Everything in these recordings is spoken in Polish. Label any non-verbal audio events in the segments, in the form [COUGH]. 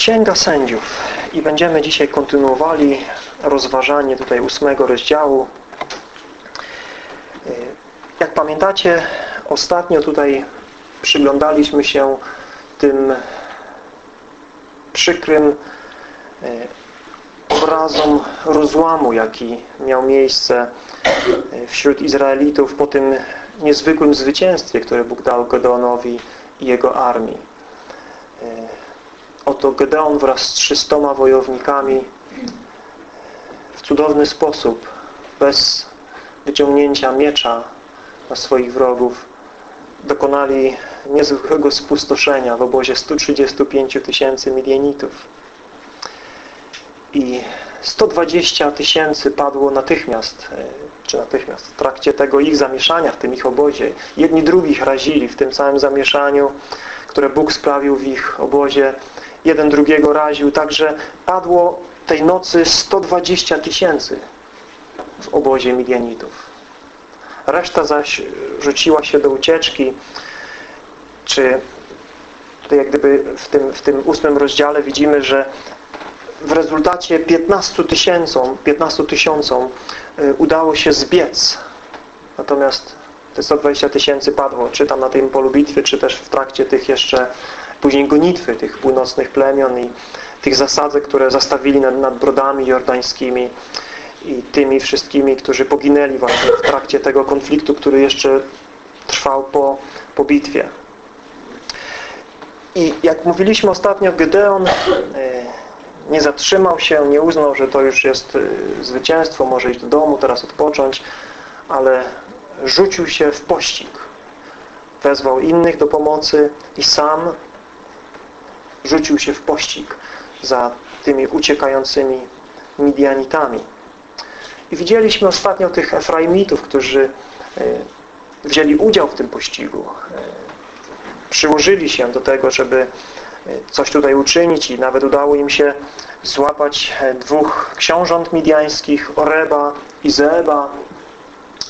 Księga Sędziów i będziemy dzisiaj kontynuowali rozważanie tutaj ósmego rozdziału. Jak pamiętacie, ostatnio tutaj przyglądaliśmy się tym przykrym e, obrazom rozłamu, jaki miał miejsce e, wśród Izraelitów po tym niezwykłym zwycięstwie, które Bóg dał Gedeonowi i jego armii. Oto Gedeon wraz z trzystoma wojownikami w cudowny sposób, bez wyciągnięcia miecza na swoich wrogów, dokonali niezwykłego spustoszenia w obozie 135 tysięcy milienitów. I 120 tysięcy padło natychmiast, e, czy natychmiast, w trakcie tego ich zamieszania w tym ich obozie. Jedni drugich razili w tym samym zamieszaniu, które Bóg sprawił w ich obozie. Jeden drugiego raził, także padło tej nocy 120 tysięcy w obozie Midianitów. Reszta zaś rzuciła się do ucieczki, czy to jak gdyby w tym, w tym ósmym rozdziale widzimy, że w rezultacie 15 tysiącom, 15 tysiącom y, udało się zbiec. Natomiast te 120 tysięcy padło, czy tam na tym polu bitwy, czy też w trakcie tych jeszcze później gonitwy tych północnych plemion i tych zasadzek, które zastawili nad, nad brodami jordańskimi i tymi wszystkimi, którzy poginęli właśnie w trakcie tego konfliktu, który jeszcze trwał po, po bitwie. I jak mówiliśmy ostatnio, Gedeon e, nie zatrzymał się, nie uznał, że to już jest e, zwycięstwo, może iść do domu, teraz odpocząć, ale rzucił się w pościg. Wezwał innych do pomocy i sam rzucił się w pościg za tymi uciekającymi Midianitami. I widzieliśmy ostatnio tych Efraimitów, którzy e, wzięli udział w tym pościgu. E, przyłożyli się do tego, żeby e, coś tutaj uczynić i nawet udało im się złapać dwóch książąt midiańskich, Oreba i Zeba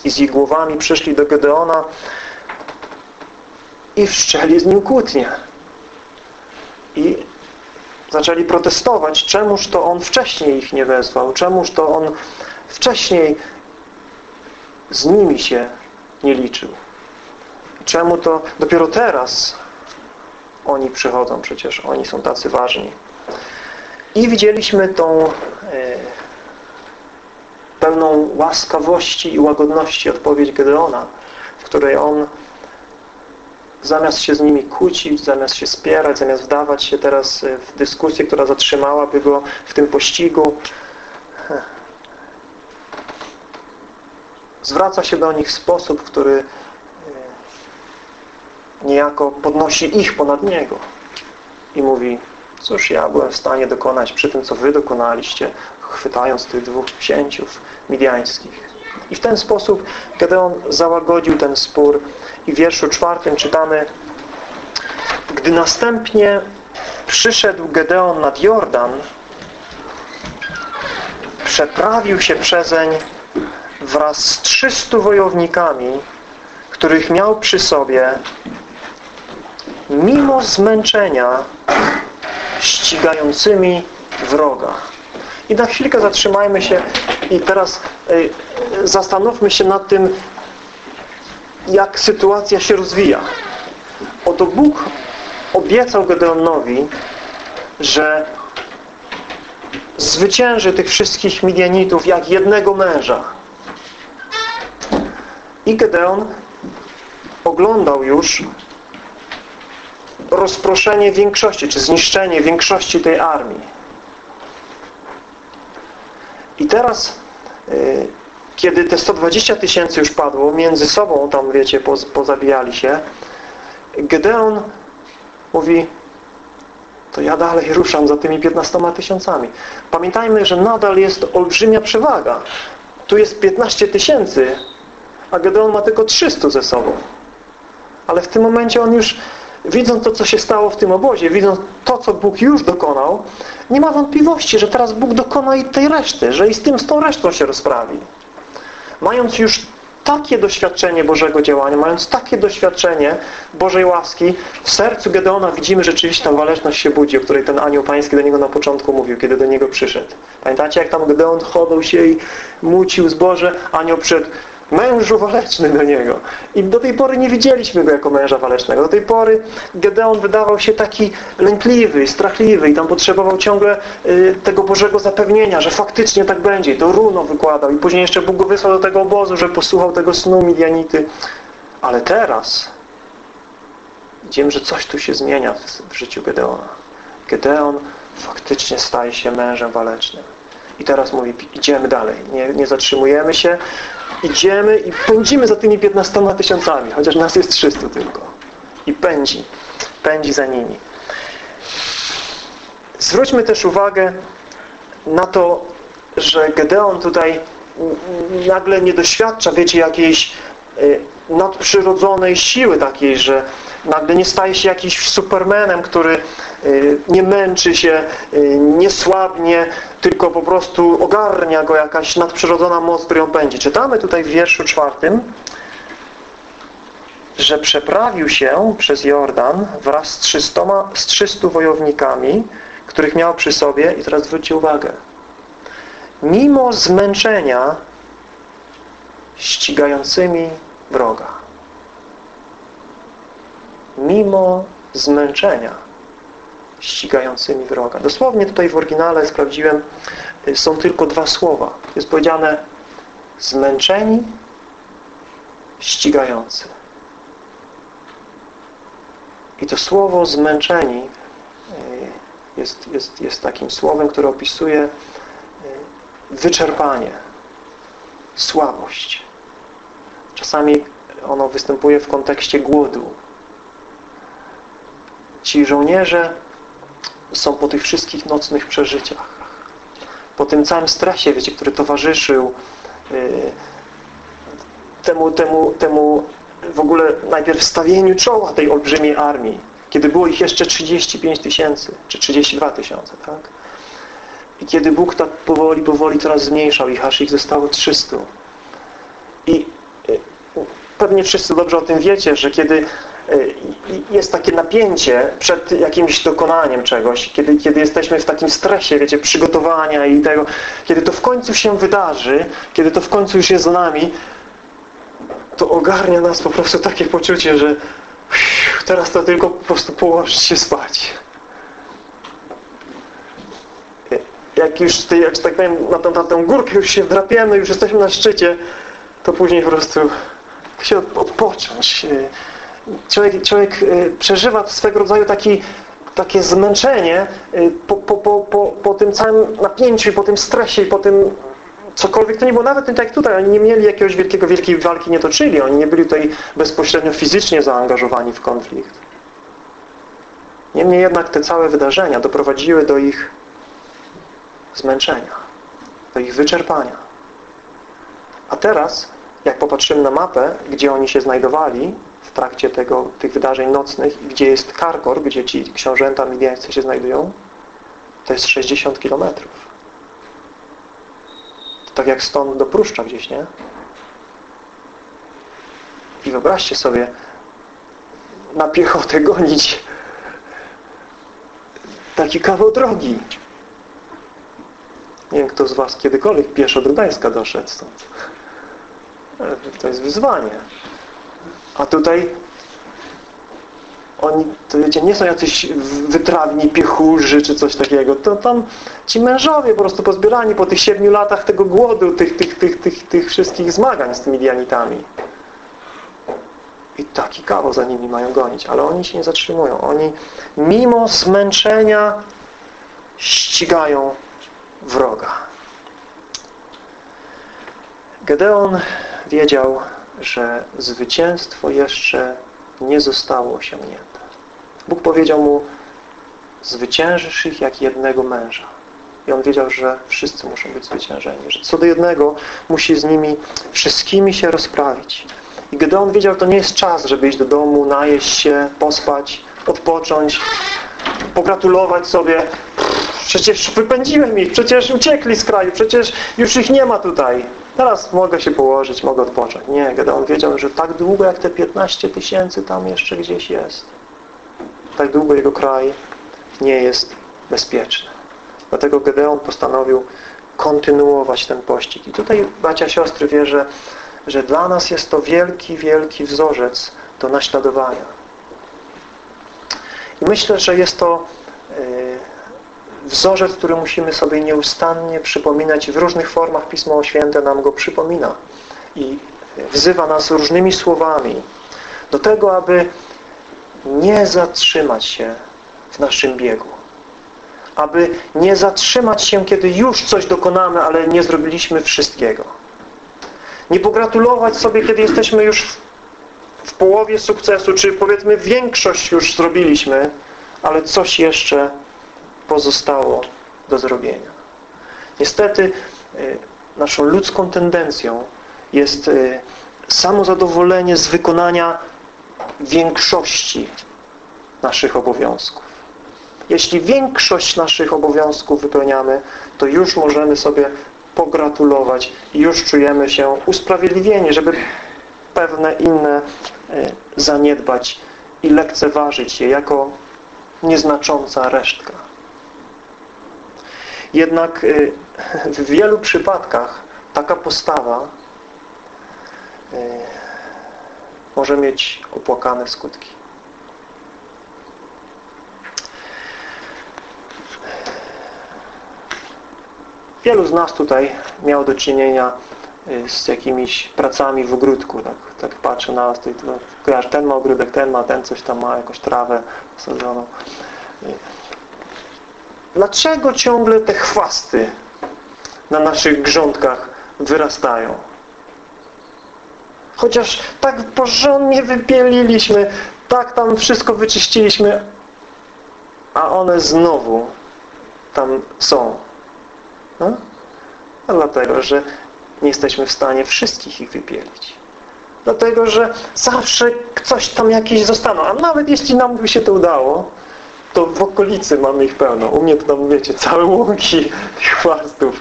i z ich głowami przyszli do Gedeona i wszczeli z nim kłótnię. I zaczęli protestować, czemuż to on wcześniej ich nie wezwał, czemuż to on wcześniej z nimi się nie liczył. Czemu to dopiero teraz oni przychodzą? Przecież oni są tacy ważni. I widzieliśmy tą e, pełną łaskawości i łagodności odpowiedź Gedeona, w której on zamiast się z nimi kłócić, zamiast się spierać, zamiast wdawać się teraz w dyskusję, która zatrzymałaby go w tym pościgu, [LAUGHS] zwraca się do nich w sposób, który e, niejako podnosi ich ponad niego i mówi cóż ja byłem w stanie dokonać przy tym, co wy dokonaliście, chwytając tych dwóch księciów midiańskich. I w ten sposób Gedeon załagodził ten spór i w wierszu czwartym czytamy Gdy następnie przyszedł Gedeon nad Jordan przeprawił się przezeń wraz z 300 wojownikami, których miał przy sobie, mimo zmęczenia ścigającymi wroga. I na chwilkę zatrzymajmy się i teraz y, zastanówmy się nad tym, jak sytuacja się rozwija. Oto Bóg obiecał Gedeonowi, że zwycięży tych wszystkich Midianitów jak jednego męża. I Gedeon oglądał już rozproszenie większości, czy zniszczenie większości tej armii. I teraz, kiedy te 120 tysięcy już padło, między sobą tam, wiecie, pozabijali się, Gedeon mówi, to ja dalej ruszam za tymi 15 tysiącami. Pamiętajmy, że nadal jest olbrzymia przewaga. Tu jest 15 tysięcy a Gedeon ma tylko 300 ze sobą. Ale w tym momencie on już, widząc to, co się stało w tym obozie, widząc to, co Bóg już dokonał, nie ma wątpliwości, że teraz Bóg dokona i tej reszty, że i z tym, z tą resztą się rozprawi. Mając już takie doświadczenie Bożego działania, mając takie doświadczenie Bożej łaski, w sercu Gedeona widzimy rzeczywiście ta waleczność się budzi, o której ten anioł pański do niego na początku mówił, kiedy do niego przyszedł. Pamiętacie, jak tam Gedeon chował się i mucił zboże, anioł przyszedł, mężu waleczny do niego. I do tej pory nie widzieliśmy go jako męża walecznego. Do tej pory Gedeon wydawał się taki lękliwy, strachliwy i tam potrzebował ciągle y, tego Bożego zapewnienia, że faktycznie tak będzie. I to runo wykładał. I później jeszcze Bóg go wysłał do tego obozu, że posłuchał tego snu Midianity. Ale teraz widzimy, że coś tu się zmienia w, w życiu Gedeona. Gedeon faktycznie staje się mężem walecznym. I teraz mówi, idziemy dalej, nie, nie zatrzymujemy się, idziemy i pędzimy za tymi 15 tysiącami, chociaż nas jest 300 tylko. I pędzi, pędzi za nimi. Zwróćmy też uwagę na to, że Gedeon tutaj nagle nie doświadcza, wiecie, jakiejś y, nadprzyrodzonej siły takiej, że nagle nie staje się jakimś supermenem, który y, nie męczy się, y, nie słabnie, tylko po prostu ogarnia go jakaś nadprzyrodzona moc, którą pędzi. Czytamy tutaj w wierszu czwartym, że przeprawił się przez Jordan wraz z 300, z 300 wojownikami, których miał przy sobie i teraz zwróćcie uwagę mimo zmęczenia ścigającymi wroga. Mimo zmęczenia ścigającymi wroga. Dosłownie tutaj w oryginale sprawdziłem, y, są tylko dwa słowa. Jest powiedziane zmęczeni, ścigający. I to słowo zmęczeni y, jest, jest, jest takim słowem, które opisuje y, wyczerpanie, słabość. Czasami ono występuje w kontekście głodu. Ci żołnierze są po tych wszystkich nocnych przeżyciach. Po tym całym stresie, wiecie, który towarzyszył yy, temu, temu, temu w ogóle najpierw stawieniu czoła tej olbrzymiej armii, kiedy było ich jeszcze 35 tysięcy, czy 32 tysiące, tak? I kiedy Bóg tak powoli, powoli coraz zmniejszał ich, aż ich zostało 300. I pewnie wszyscy dobrze o tym wiecie, że kiedy jest takie napięcie przed jakimś dokonaniem czegoś, kiedy, kiedy jesteśmy w takim stresie, wiecie, przygotowania i tego, kiedy to w końcu się wydarzy, kiedy to w końcu już jest z nami, to ogarnia nas po prostu takie poczucie, że teraz to tylko po prostu położyć się spać. Jak już, jak tak powiem, na tę, na tę górkę już się wdrapiemy, już jesteśmy na szczycie, to później po prostu się odpocząć. Człowiek, człowiek e, przeżywa swego rodzaju taki, takie zmęczenie e, po, po, po, po, po tym całym napięciu i po tym stresie i po tym cokolwiek to nie było. Nawet tak jak tutaj, oni nie mieli jakiegoś wielkiego, wielkiej walki nie toczyli. Oni nie byli tutaj bezpośrednio fizycznie zaangażowani w konflikt. Niemniej jednak te całe wydarzenia doprowadziły do ich zmęczenia, do ich wyczerpania. A teraz, jak popatrzymy na mapę, gdzie oni się znajdowali w trakcie tego, tych wydarzeń nocnych, gdzie jest Karkor, gdzie ci książęta midiańscy się znajdują, to jest 60 kilometrów. Tak jak stąd do Pruszcza gdzieś, nie? I wyobraźcie sobie, na piechotę gonić taki kawał drogi. Nie wiem, kto z Was kiedykolwiek pieszo do Gdańska doszedł stąd. To jest wyzwanie. A tutaj oni, to wiecie, nie są jacyś wytrawni piechurzy czy coś takiego. To tam ci mężowie po prostu pozbierani po tych siedmiu latach tego głodu, tych, tych, tych, tych, tych wszystkich zmagań z tymi dianitami. I taki kawał za nimi mają gonić. Ale oni się nie zatrzymują. Oni mimo zmęczenia ścigają wroga. Gedeon wiedział, że zwycięstwo jeszcze nie zostało osiągnięte. Bóg powiedział mu, zwyciężysz ich jak jednego męża. I on wiedział, że wszyscy muszą być zwyciężeni. Że co do jednego musi z nimi wszystkimi się rozprawić. I Gedeon wiedział, że to nie jest czas, żeby iść do domu, najeść się, pospać, odpocząć, pogratulować sobie. Przecież wypędziłem ich, przecież uciekli z kraju, przecież już ich nie ma tutaj. Teraz mogę się położyć, mogę odpocząć. Nie, Gedeon wiedział, że tak długo jak te 15 tysięcy tam jeszcze gdzieś jest, tak długo jego kraj nie jest bezpieczny. Dlatego Gedeon postanowił kontynuować ten pościg. I tutaj, bracia, siostry, wierzę, że dla nas jest to wielki, wielki wzorzec do naśladowania. I myślę, że jest to y, wzorzec, który musimy sobie nieustannie przypominać w różnych formach Pismo Święte nam go przypomina i wzywa nas różnymi słowami do tego, aby nie zatrzymać się w naszym biegu. Aby nie zatrzymać się, kiedy już coś dokonamy, ale nie zrobiliśmy wszystkiego. Nie pogratulować sobie, kiedy jesteśmy już w połowie sukcesu, czy powiedzmy większość już zrobiliśmy, ale coś jeszcze pozostało do zrobienia. Niestety y, naszą ludzką tendencją jest y, samozadowolenie z wykonania większości naszych obowiązków. Jeśli większość naszych obowiązków wypełniamy, to już możemy sobie pogratulować i już czujemy się usprawiedliwieni, żeby pewne inne y, zaniedbać i lekceważyć je jako nieznacząca resztka. Jednak y, [LAUGHS] w wielu przypadkach taka postawa y, może mieć opłakane skutki. Wielu z nas tutaj miało do czynienia y, z jakimiś pracami w ogródku. Tak, tak patrzę na nas, to, ten ma ogródek, ten ma, ten coś tam ma, jakąś trawę posadzoną. Dlaczego ciągle te chwasty na naszych grządkach wyrastają? Chociaż tak porządnie wypieliliśmy, tak tam wszystko wyczyściliśmy, a one znowu tam są. No? A dlatego, że nie jesteśmy w stanie wszystkich ich wypielić. Dlatego, że zawsze coś tam jakieś zostaną. A nawet jeśli nam by się to udało, to w okolicy mamy ich pełno. U mnie to tam, wiecie, całe łąki [LAUGHS] chwastów.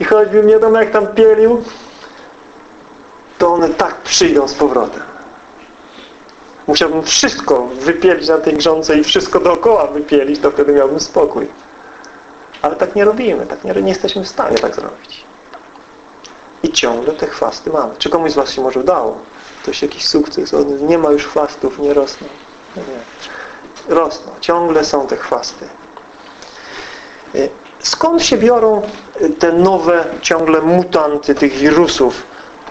I choćbym nie wiadomo jak tam pielił, to one tak przyjdą z powrotem. Musiałbym wszystko wypielić na tej grządce i wszystko dookoła wypielić, to wtedy miałbym spokój. Ale tak nie robimy, tak nie, nie jesteśmy w stanie tak zrobić. I ciągle te chwasty mamy. Czy komuś z Was się może udało? To jest jakiś sukces. Nie ma już chwastów, nie rosną. Nie rosną. Ciągle są te chwasty. Y, skąd się biorą y, te nowe, ciągle mutanty tych wirusów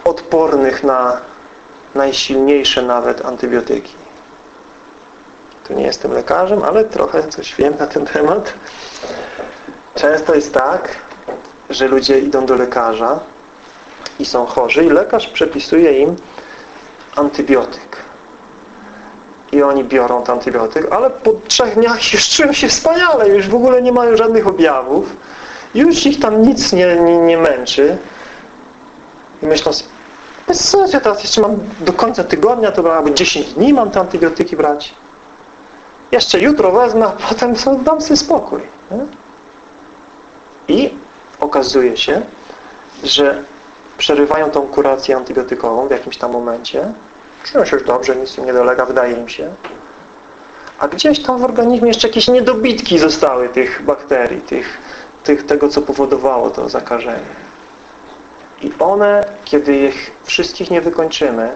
odpornych na najsilniejsze nawet antybiotyki? Tu nie jestem lekarzem, ale trochę coś wiem na ten temat. Często jest tak, że ludzie idą do lekarza i są chorzy i lekarz przepisuje im antybiotyk i oni biorą ten antybiotyk, ale po trzech dniach już [LAUGHS] czują się wspaniale, już w ogóle nie mają żadnych objawów, już ich tam nic nie, nie, nie męczy i myślą bez sensu, teraz jeszcze mam do końca tygodnia, to albo 10 dni mam te antybiotyki brać. Jeszcze jutro wezmę, a potem dam sobie spokój. Nie? I okazuje się, że przerywają tą kurację antybiotykową w jakimś tam momencie Czują się już dobrze, nic im nie dolega, wydaje im się. A gdzieś tam w organizmie jeszcze jakieś niedobitki zostały tych bakterii, tych, tych, tego, co powodowało to zakażenie. I one, kiedy ich wszystkich nie wykończymy,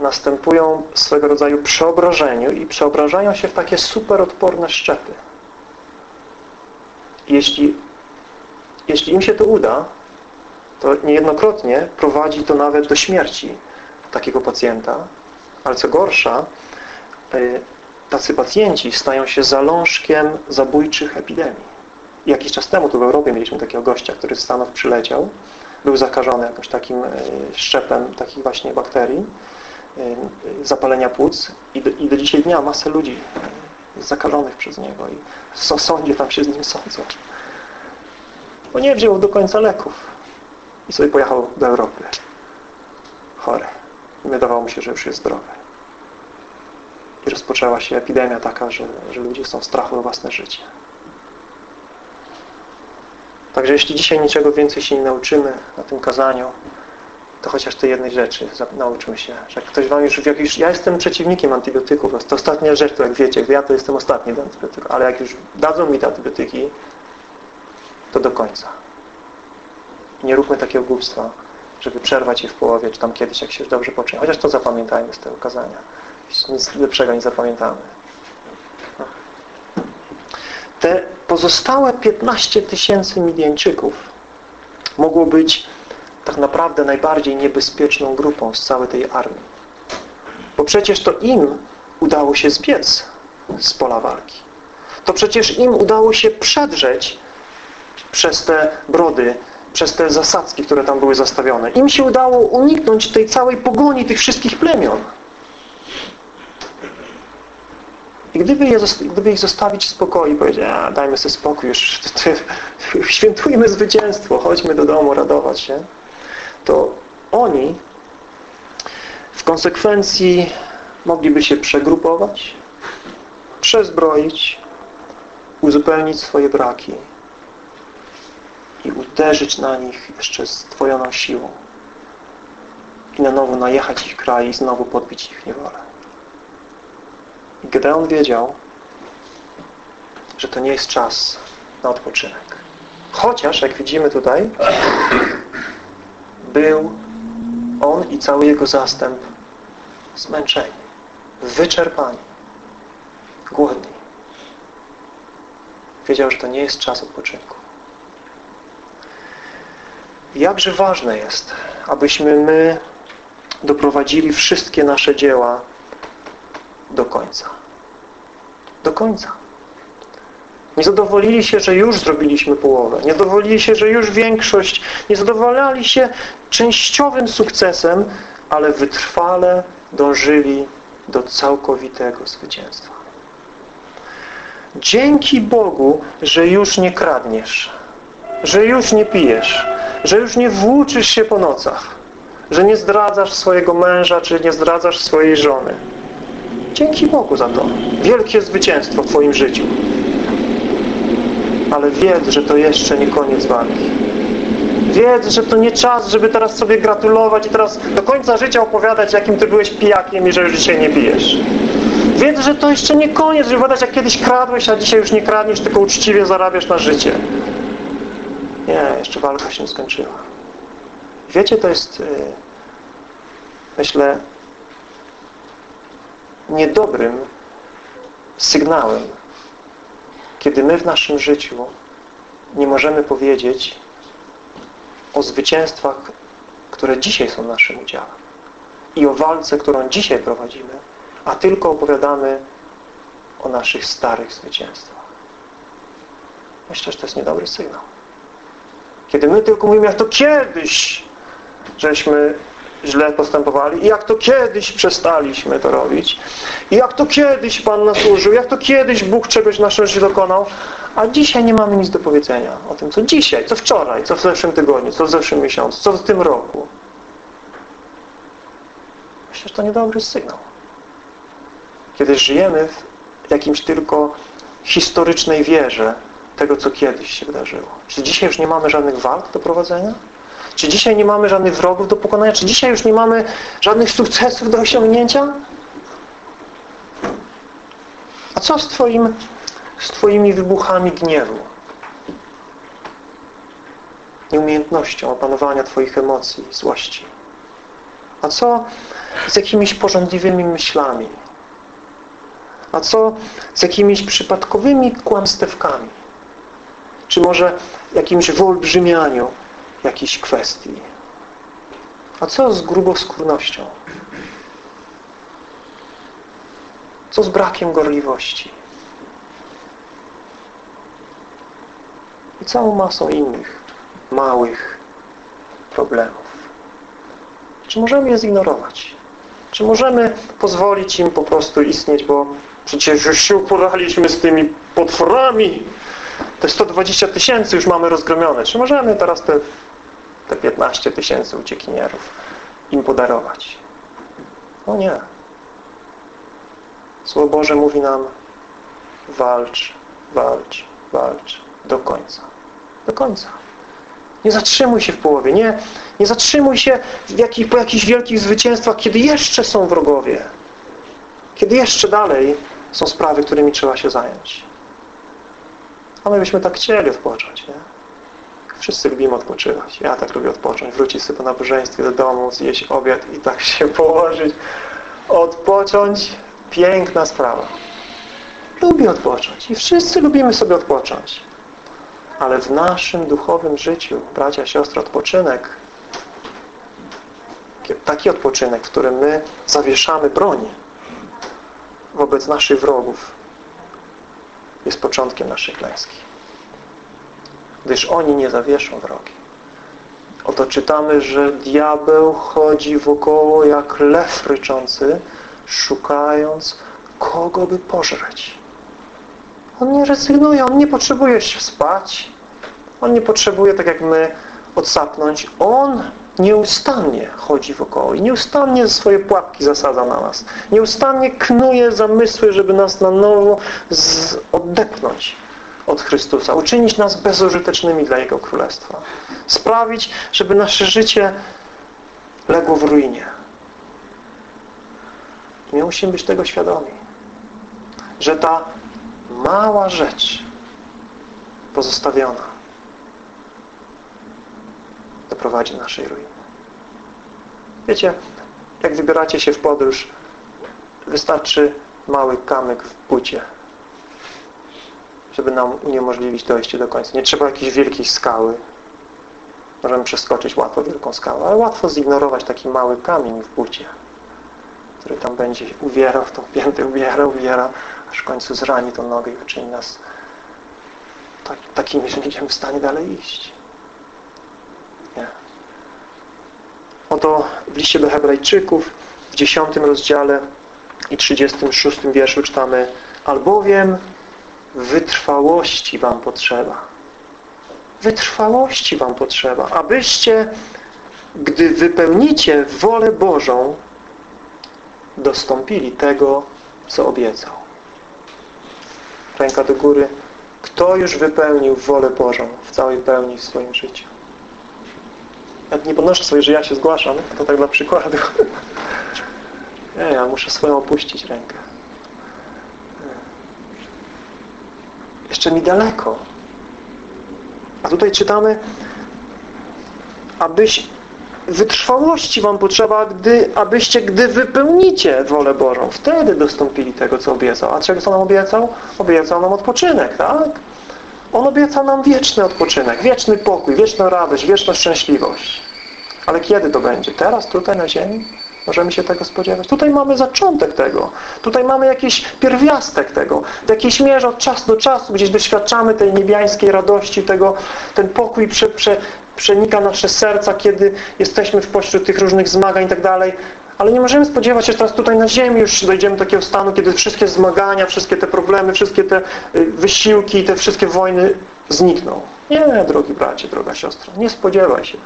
następują swego rodzaju przeobrażeniu i przeobrażają się w takie super odporne szczepy. Jeśli, jeśli im się to uda, to niejednokrotnie prowadzi to nawet do śmierci takiego pacjenta, ale co gorsza, y, tacy pacjenci stają się zalążkiem zabójczych epidemii. Jakiś czas temu tu w Europie mieliśmy takiego gościa, który z Stanów przyleciał, był zakażony jakimś takim y, szczepem takich właśnie bakterii, y, zapalenia płuc i do, i do dzisiaj dnia masę ludzi zakażonych przez niego i w sądzie tam się z nim sądzą. Bo nie wziął do końca leków i sobie pojechał do Europy. Chory. Wydawało mi się, że już jest zdrowy. I rozpoczęła się epidemia taka, że, że ludzie są w strachu o własne życie. Także jeśli dzisiaj niczego więcej się nie nauczymy na tym kazaniu, to chociaż tej jednej rzeczy nauczmy się, że ktoś Wam już, jak już ja jestem przeciwnikiem antybiotyków, to ostatnia rzecz, to jak wiecie, ja to jestem ostatni do antybiotyków, ale jak już dadzą mi te antybiotyki, to do końca. Nie róbmy takiego głupstwa, żeby przerwać je w połowie, czy tam kiedyś, jak się już dobrze poczuję. Chociaż to zapamiętajmy z tego kazania. Nic lepszego nie zapamiętamy. Te pozostałe 15 tysięcy Midianczyków mogło być tak naprawdę najbardziej niebezpieczną grupą z całej tej armii. Bo przecież to im udało się zbiec z pola walki. To przecież im udało się przedrzeć przez te brody, przez te zasadzki, które tam były zastawione. Im się udało uniknąć tej całej pogoni tych wszystkich plemion. I gdyby, je, gdyby ich zostawić w spokoju powiedzieć, a dajmy sobie spokój, już [LAUGHS] [LAUGHS] świętujmy zwycięstwo, chodźmy do domu radować się, to oni w konsekwencji mogliby się przegrupować, przezbroić, uzupełnić swoje braki i uderzyć na nich jeszcze stwojoną siłą i na nowo najechać ich kraj i znowu podbić ich niewolę. I Gedeon wiedział, że to nie jest czas na odpoczynek. Chociaż, jak widzimy tutaj, był on i cały jego zastęp zmęczeni, wyczerpani, głodni. Wiedział, że to nie jest czas odpoczynku. Jakże ważne jest, abyśmy my doprowadzili wszystkie nasze dzieła do końca. Do końca. Nie zadowolili się, że już zrobiliśmy połowę. Nie zadowolili się, że już większość. Nie zadowalali się częściowym sukcesem, ale wytrwale dążyli do całkowitego zwycięstwa. Dzięki Bogu, że już nie kradniesz, że już nie pijesz, że już nie włóczysz się po nocach, że nie zdradzasz swojego męża, czy nie zdradzasz swojej żony. Dzięki Bogu za to. Wielkie zwycięstwo w Twoim życiu. Ale wiedz, że to jeszcze nie koniec walki. Wiedz, że to nie czas, żeby teraz sobie gratulować i teraz do końca życia opowiadać, jakim Ty byłeś pijakiem i że już dzisiaj nie pijesz. Wiedz, że to jeszcze nie koniec, żeby opowiadać, jak kiedyś kradłeś, a dzisiaj już nie kradniesz, tylko uczciwie zarabiasz na życie. Nie, jeszcze walka się skończyła. Wiecie, to jest, myślę, niedobrym sygnałem, kiedy my w naszym życiu nie możemy powiedzieć o zwycięstwach, które dzisiaj są naszym udziałem i o walce, którą dzisiaj prowadzimy, a tylko opowiadamy o naszych starych zwycięstwach. Myślę, że to jest niedobry sygnał. Kiedy my tylko mówimy, jak to kiedyś żeśmy źle postępowali i jak to kiedyś przestaliśmy to robić i jak to kiedyś Pan nas użył, jak to kiedyś Bóg czegoś w naszym życiu dokonał, a dzisiaj nie mamy nic do powiedzenia o tym, co dzisiaj, co wczoraj, co w zeszłym tygodniu, co w zeszłym miesiącu, co w tym roku. Myślę, że to niedobry sygnał. Kiedy żyjemy w jakimś tylko historycznej wierze tego, co kiedyś się wydarzyło. Czy dzisiaj już nie mamy żadnych walk do prowadzenia? Czy dzisiaj nie mamy żadnych wrogów do pokonania? Czy dzisiaj już nie mamy żadnych sukcesów do osiągnięcia? A co z, twoim, z Twoimi wybuchami gniewu? Nieumiejętnością opanowania Twoich emocji, złości? A co z jakimiś porządliwymi myślami? A co z jakimiś przypadkowymi kłamstewkami? Czy może jakimś wyolbrzymianiu jakiejś kwestii. A co z gruboskórnością? Co z brakiem gorliwości? I całą masą innych małych problemów. Czy możemy je zignorować? Czy możemy pozwolić im po prostu istnieć, bo przecież już się uporaliśmy z tymi potworami. Te 120 tysięcy już mamy rozgromione. Czy możemy teraz te te 15 tysięcy uciekinierów im podarować. No nie. Słowo Boże mówi nam walcz, walcz, walcz do końca. Do końca. Nie zatrzymuj się w połowie. Nie, nie zatrzymuj się jakich, po jakichś wielkich zwycięstwach, kiedy jeszcze są wrogowie. Kiedy jeszcze dalej są sprawy, którymi trzeba się zająć. A my byśmy tak chcieli odpocząć, nie? Wszyscy lubimy odpoczywać. Ja tak lubię odpocząć. Wrócić sobie po nabożeństwie do domu, zjeść obiad i tak się [LAUGHS] położyć. Odpocząć. Piękna sprawa. Lubię odpocząć. I wszyscy lubimy sobie odpocząć. Ale w naszym duchowym życiu, bracia, siostry, odpoczynek, taki odpoczynek, w którym my zawieszamy broń wobec naszych wrogów, jest początkiem naszej klęski. Gdyż oni nie zawieszą wrogi. Oto czytamy, że diabeł chodzi wokoło jak lew ryczący, szukając kogo by pożreć. On nie rezygnuje, on nie potrzebuje się spać. On nie potrzebuje, tak jak my, odsapnąć. On nieustannie chodzi wokoło i nieustannie swoje pułapki zasadza na nas. Nieustannie knuje zamysły, żeby nas na nowo odepnąć od Chrystusa. Uczynić nas bezużytecznymi dla Jego Królestwa. Sprawić, żeby nasze życie legło w ruinie. My musimy być tego świadomi. Że ta mała rzecz pozostawiona doprowadzi do naszej ruiny. Wiecie, jak wybieracie się w podróż, wystarczy mały kamyk w bucie, żeby nam uniemożliwić dojście do końca. Nie trzeba jakiejś wielkiej skały. Możemy przeskoczyć łatwo wielką skałę, ale łatwo zignorować taki mały kamień w bucie, który tam będzie uwierał w tą piętę, uwiera, uwiera, aż w końcu zrani tą nogę i uczyni nas tak, takimi, że nie będziemy w stanie dalej iść. Nie. Oto w liście do hebrajczyków w 10 rozdziale i 36 wierszu czytamy Albowiem wytrwałości wam potrzeba. Wytrwałości wam potrzeba, abyście, gdy wypełnicie wolę Bożą, dostąpili tego, co obiecał. Ręka do góry. Kto już wypełnił wolę Bożą w całej pełni w swoim życiu? Ja nie podnoszę sobie, że ja się zgłaszam, to tak dla przykładu. Nie, ja muszę swoją opuścić rękę. Jeszcze mi daleko. A tutaj czytamy, abyś wytrwałości wam potrzeba, gdy, abyście, gdy wypełnicie wolę Bożą, wtedy dostąpili tego, co obiecał. A czego co nam obiecał? Obiecał nam odpoczynek, tak? On obiecał nam wieczny odpoczynek, wieczny pokój, wieczną radość, wieczną szczęśliwość. Ale kiedy to będzie? Teraz, tutaj na ziemi? Możemy się tego spodziewać. Tutaj mamy zaczątek tego. Tutaj mamy jakiś pierwiastek tego. W jakiejś mierze od czasu do czasu gdzieś doświadczamy tej niebiańskiej radości, tego, ten pokój prze, prze, przenika nasze serca, kiedy jesteśmy w pośród tych różnych zmagań i tak dalej. Ale nie możemy spodziewać się, że teraz tutaj na ziemi już dojdziemy do takiego stanu, kiedy wszystkie zmagania, wszystkie te problemy, wszystkie te y, wysiłki, te wszystkie wojny znikną. Nie, drogi bracie, droga siostra, nie spodziewaj się.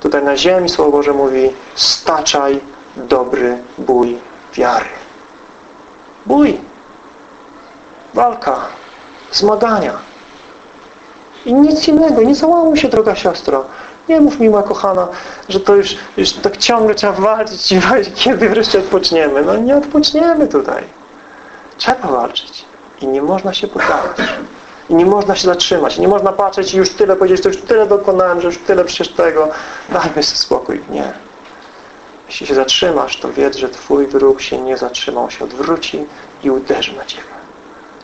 Tutaj na ziemi Słowo Boże mówi staczaj dobry bój wiary. Bój. Walka. Zmagania. I nic innego. Nie załamuj się, droga siostro. Nie mów mi, moja kochana, że to już, już tak ciągle trzeba walczyć i walczyć, kiedy wreszcie odpoczniemy. No nie odpoczniemy tutaj. Trzeba walczyć. I nie można się poddawać. I nie można się zatrzymać. Nie można patrzeć i już tyle powiedzieć, to już tyle dokonałem, że już tyle przecież tego. Dajmy sobie spokój. Nie. Jeśli się zatrzymasz, to wiedz, że Twój wróg się nie zatrzymał, się odwróci i uderzy na Ciebie.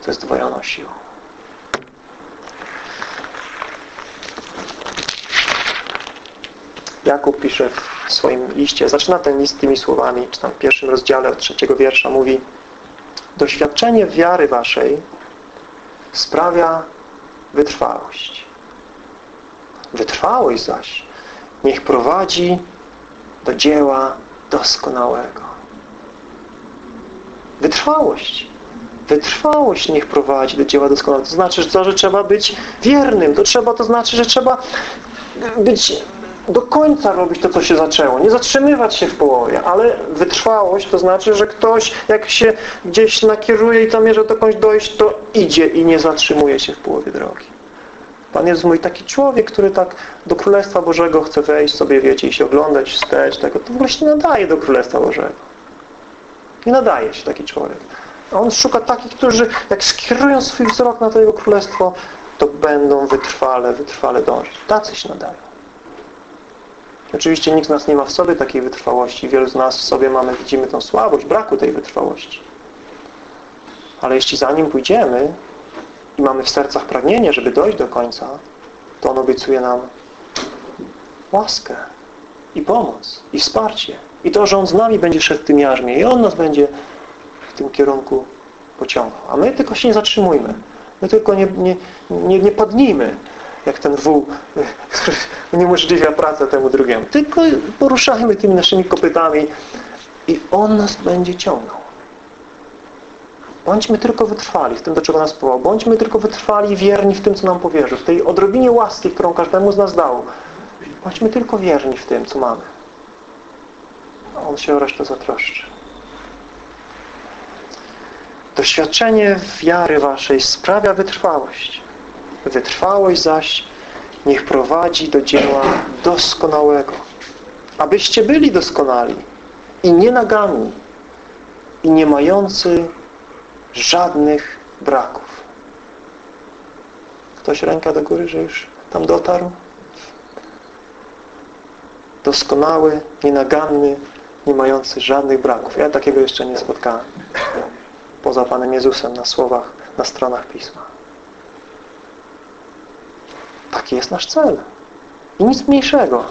To jest dwojoną siłą. Jakub pisze w swoim liście, zaczyna ten list tymi słowami, czy tam w pierwszym rozdziale od trzeciego wiersza mówi Doświadczenie wiary waszej sprawia wytrwałość. Wytrwałość zaś niech prowadzi do dzieła doskonałego. Wytrwałość. Wytrwałość niech prowadzi do dzieła doskonałego. To znaczy, że, to, że trzeba być wiernym. To trzeba, to znaczy, że trzeba być do końca robić to, co się zaczęło. Nie zatrzymywać się w połowie, ale wytrwałość to znaczy, że ktoś jak się gdzieś nakieruje i zamierza dokądś dojść, to idzie i nie zatrzymuje się w połowie drogi. Pan Jezus mówi, taki człowiek, który tak do Królestwa Bożego chce wejść sobie, wiecie, i się oglądać wstecz, tego, to właśnie nie nadaje do Królestwa Bożego. Nie nadaje się taki człowiek. A on szuka takich, którzy jak skierują swój wzrok na to Jego Królestwo, to będą wytrwale, wytrwale dążyć. Tacy się nadają. Oczywiście nikt z nas nie ma w sobie takiej wytrwałości. Wielu z nas w sobie mamy, widzimy tą słabość, braku tej wytrwałości. Ale jeśli za Nim pójdziemy i mamy w sercach pragnienie, żeby dojść do końca, to On obiecuje nam łaskę i pomoc i wsparcie. I to, że On z nami będzie szedł w tym jarzmie i On nas będzie w tym kierunku pociągał. A my tylko się nie zatrzymujmy. My tylko nie, nie, nie, nie padnijmy jak ten wół, który [LAUGHS] uniemożliwia pracę temu drugiemu. Tylko poruszajmy tymi naszymi kopytami i On nas będzie ciągnął. Bądźmy tylko wytrwali w tym, do czego nas powołał. Bądźmy tylko wytrwali i wierni w tym, co nam powierzył. W tej odrobinie łaski, którą każdemu z nas dał. Bądźmy tylko wierni w tym, co mamy. A On się o resztę zatroszczy. Doświadczenie wiary waszej sprawia wytrwałość. Wytrwałość zaś niech prowadzi do dzieła doskonałego. Abyście byli doskonali i nienaganni i nie mający żadnych braków. Ktoś ręka do góry, że już tam dotarł? Doskonały, nienaganny, nie mający żadnych braków. Ja takiego jeszcze nie spotkałem. Poza Panem Jezusem na słowach, na stronach Pisma. Taki jest nasz cel. I nic mniejszego.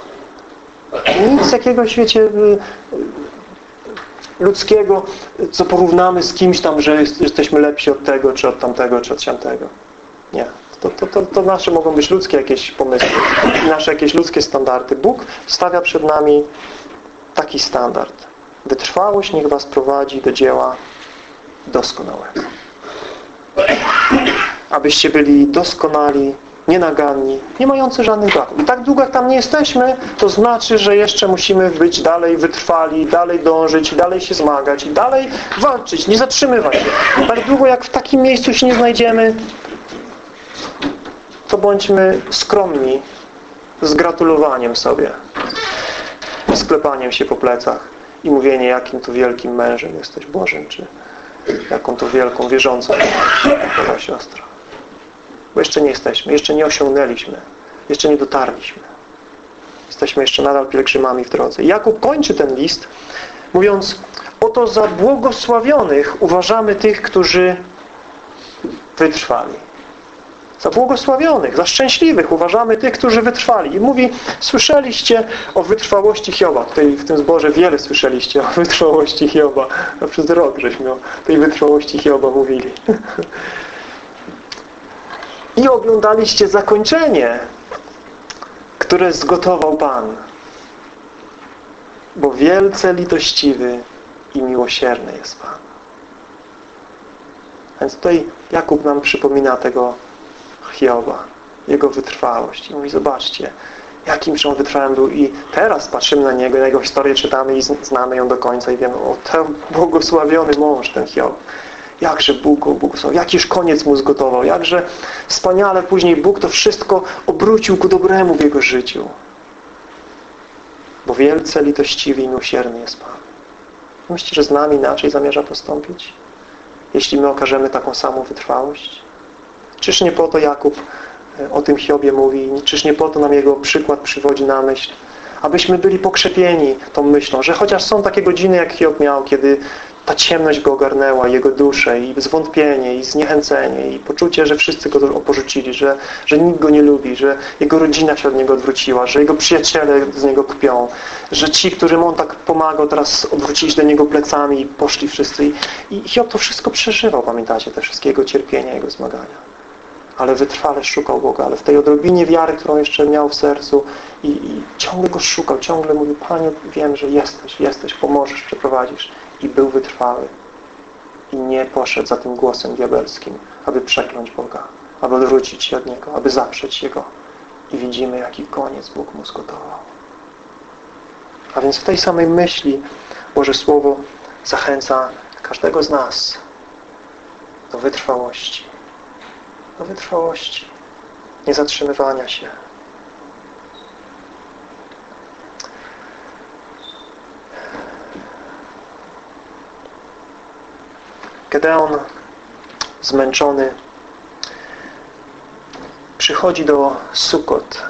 Nic jakiegoś, wiecie, ludzkiego, co porównamy z kimś tam, że jesteśmy lepsi od tego, czy od tamtego, czy od siamtego. Nie. To, to, to, to nasze mogą być ludzkie jakieś pomysły, nasze jakieś ludzkie standardy. Bóg stawia przed nami taki standard. Wytrwałość niech was prowadzi do dzieła doskonałego. Abyście byli doskonali nienaganni, nie mający żadnych braków. I tak długo jak tam nie jesteśmy, to znaczy, że jeszcze musimy być dalej wytrwali, dalej dążyć, dalej się zmagać dalej walczyć, nie zatrzymywać się. Tak długo jak w takim miejscu się nie znajdziemy, to bądźmy skromni z gratulowaniem sobie, sklepaniem się po plecach i mówienie, jakim to wielkim mężem jesteś Bożym, czy jaką to wielką wierzącą Boża siostra. Bo jeszcze nie jesteśmy, jeszcze nie osiągnęliśmy, jeszcze nie dotarliśmy. Jesteśmy jeszcze nadal pielgrzymami w drodze. Jakub kończy ten list mówiąc Oto za błogosławionych uważamy tych, którzy wytrwali. Za błogosławionych, za szczęśliwych uważamy tych, którzy wytrwali. I mówi, słyszeliście o wytrwałości Hioba. Tutaj w tym zborze wiele słyszeliście o wytrwałości Hioba. A przez rok żeśmy o tej wytrwałości Hioba mówili. [LAUGHS] I oglądaliście zakończenie, które zgotował Pan. Bo wielce litościwy i miłosierny jest Pan. Więc tutaj Jakub nam przypomina tego Hioba, jego wytrwałość. I mówi, zobaczcie, jakim on wytrwałym był. I teraz patrzymy na niego, na jego historię czytamy i znamy ją do końca i wiemy, o, ten błogosławiony mąż, ten Hiob. Jakże Bóg go błogosławił, jakiż koniec mu zgotował, jakże wspaniale później Bóg to wszystko obrócił ku dobremu w jego życiu. Bo wielce litościwy i miłosierny jest Pan. Myślicie, że z nami inaczej zamierza postąpić? Jeśli my okażemy taką samą wytrwałość? Czyż nie po to Jakub e, o tym Hiobie mówi? Czyż nie po to nam jego przykład przywodzi na myśl? Abyśmy byli pokrzepieni tą myślą, że chociaż są takie godziny, jak Hiob miał, kiedy ta ciemność go ogarnęła, jego duszę i zwątpienie, i zniechęcenie, i poczucie, że wszyscy go porzucili, że, że nikt go nie lubi, że jego rodzina się od niego odwróciła, że jego przyjaciele z niego kpią, że ci, którym on tak pomagał, teraz odwrócili się do niego plecami i poszli wszyscy. I, i Hiob to wszystko przeżywał, pamiętacie, te wszystkie jego cierpienia, jego zmagania ale wytrwale szukał Boga, ale w tej odrobinie wiary, którą jeszcze miał w sercu i, i, ciągle Go szukał, ciągle mówił, Panie, wiem, że jesteś, jesteś, pomożesz, przeprowadzisz i był wytrwały i nie poszedł za tym głosem diabelskim, aby przekląć Boga, aby odwrócić się od Niego, aby zaprzeć Jego i widzimy, jaki koniec Bóg mu zgotował. A więc w tej samej myśli Boże Słowo zachęca każdego z nas do wytrwałości. Do wytrwałości. nie zatrzymywania się. Gedeon zmęczony przychodzi do Sukot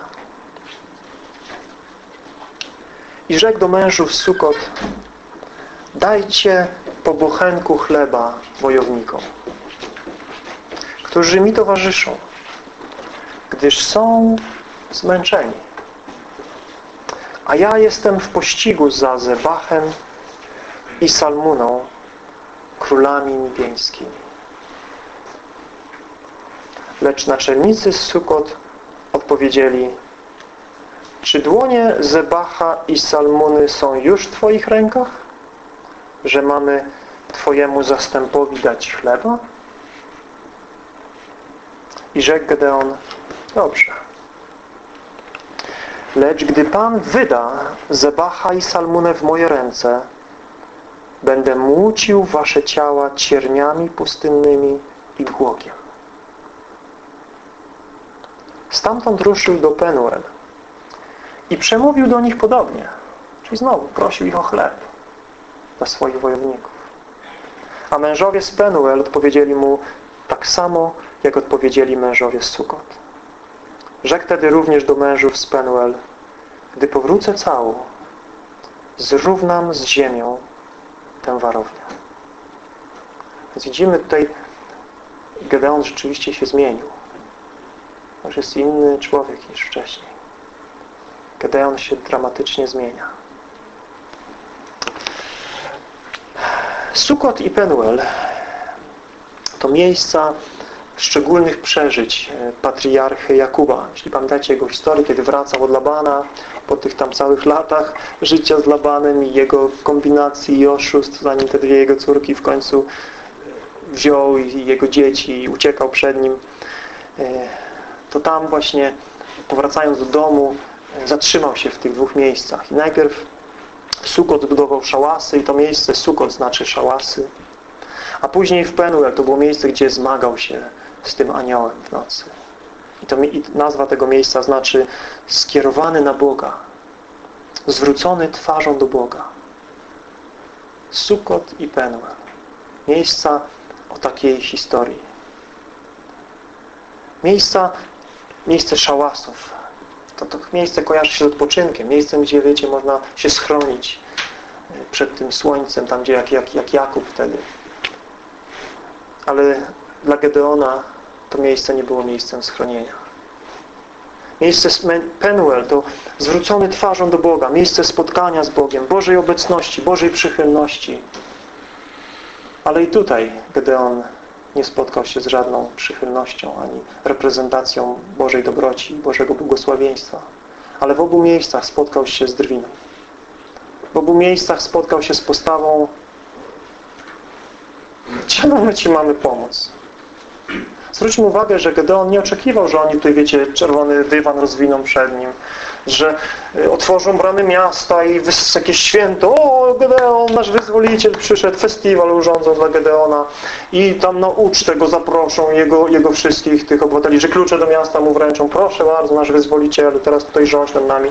i rzekł do mężów Sukot dajcie po bochenku chleba wojownikom którzy mi towarzyszą gdyż są zmęczeni. A ja jestem w pościgu za Zebachem i Salmuną królami nibieńskimi Lecz naczelnicy z Sukot odpowiedzieli Czy dłonie Zebacha i Salmuny są już w Twoich rękach? Że mamy Twojemu zastępowi dać chleba? I rzekł Gedeon Dobrze. Lecz gdy Pan wyda Zebacha i Salmunę w moje ręce będę młócił wasze ciała cierniami pustynnymi i głogiem. Stamtąd ruszył do Penuel i przemówił do nich podobnie. Czyli znowu prosił ich o chleb dla swoich wojowników. A mężowie z Penuel odpowiedzieli mu tak samo, jak odpowiedzieli mężowie z Sukot. Rzekł tedy również do mężów z Penuel Gdy powrócę całą, zrównam z ziemią tę warownię. Więc widzimy tutaj Gedeon rzeczywiście się zmienił. Już jest inny człowiek niż wcześniej. Gedeon się dramatycznie zmienia. Sukot i Penuel to miejsca szczególnych przeżyć e, patriarchy Jakuba. Jeśli pamiętacie jego historię, kiedy wracał od Labana po tych tam całych latach życia z Labanem i jego kombinacji i oszustw, zanim te dwie jego córki w końcu wziął i jego dzieci i uciekał przed nim e, to tam właśnie powracając do domu zatrzymał się w tych dwóch miejscach. I najpierw Sukot budował szałasy i to miejsce Sukot znaczy szałasy. A później w Penuel to było miejsce, gdzie zmagał się z tym aniołem w nocy. I, to, I nazwa tego miejsca znaczy skierowany na Boga. Zwrócony twarzą do Boga. Sukot i Penuel. Miejsca o takiej historii. Miejsca miejsce szałasów. To, to miejsce kojarzy się z odpoczynkiem, miejscem, gdzie, wiecie, można się schronić e, przed tym słońcem, tam gdzie jak, jak, jak Jakub wtedy. Ale dla Gedeona to miejsce nie było miejscem schronienia. Miejsce Penuel to zwrócony twarzą do Boga, miejsce spotkania z Bogiem, Bożej obecności, Bożej przychylności. Ale i tutaj Gedeon nie spotkał się z żadną przychylnością ani reprezentacją Bożej dobroci, Bożego błogosławieństwa. Ale w obu miejscach spotkał się z drwiną. W obu miejscach spotkał się z postawą [LAUGHS] czemu my Ci mamy pomóc? Zwróćmy uwagę, że Gedeon nie oczekiwał, że oni tutaj, wiecie, czerwony dywan rozwiną przed nim, że y, otworzą bramy miasta i jakieś święto, o, Gedeon, nasz wyzwoliciel przyszedł, festiwal urządzą dla Gedeona i tam na ucztę go zaproszą, jego, jego wszystkich tych obywateli, że klucze do miasta mu wręczą, proszę bardzo, nasz wyzwoliciel, teraz tutaj rządź nad nami.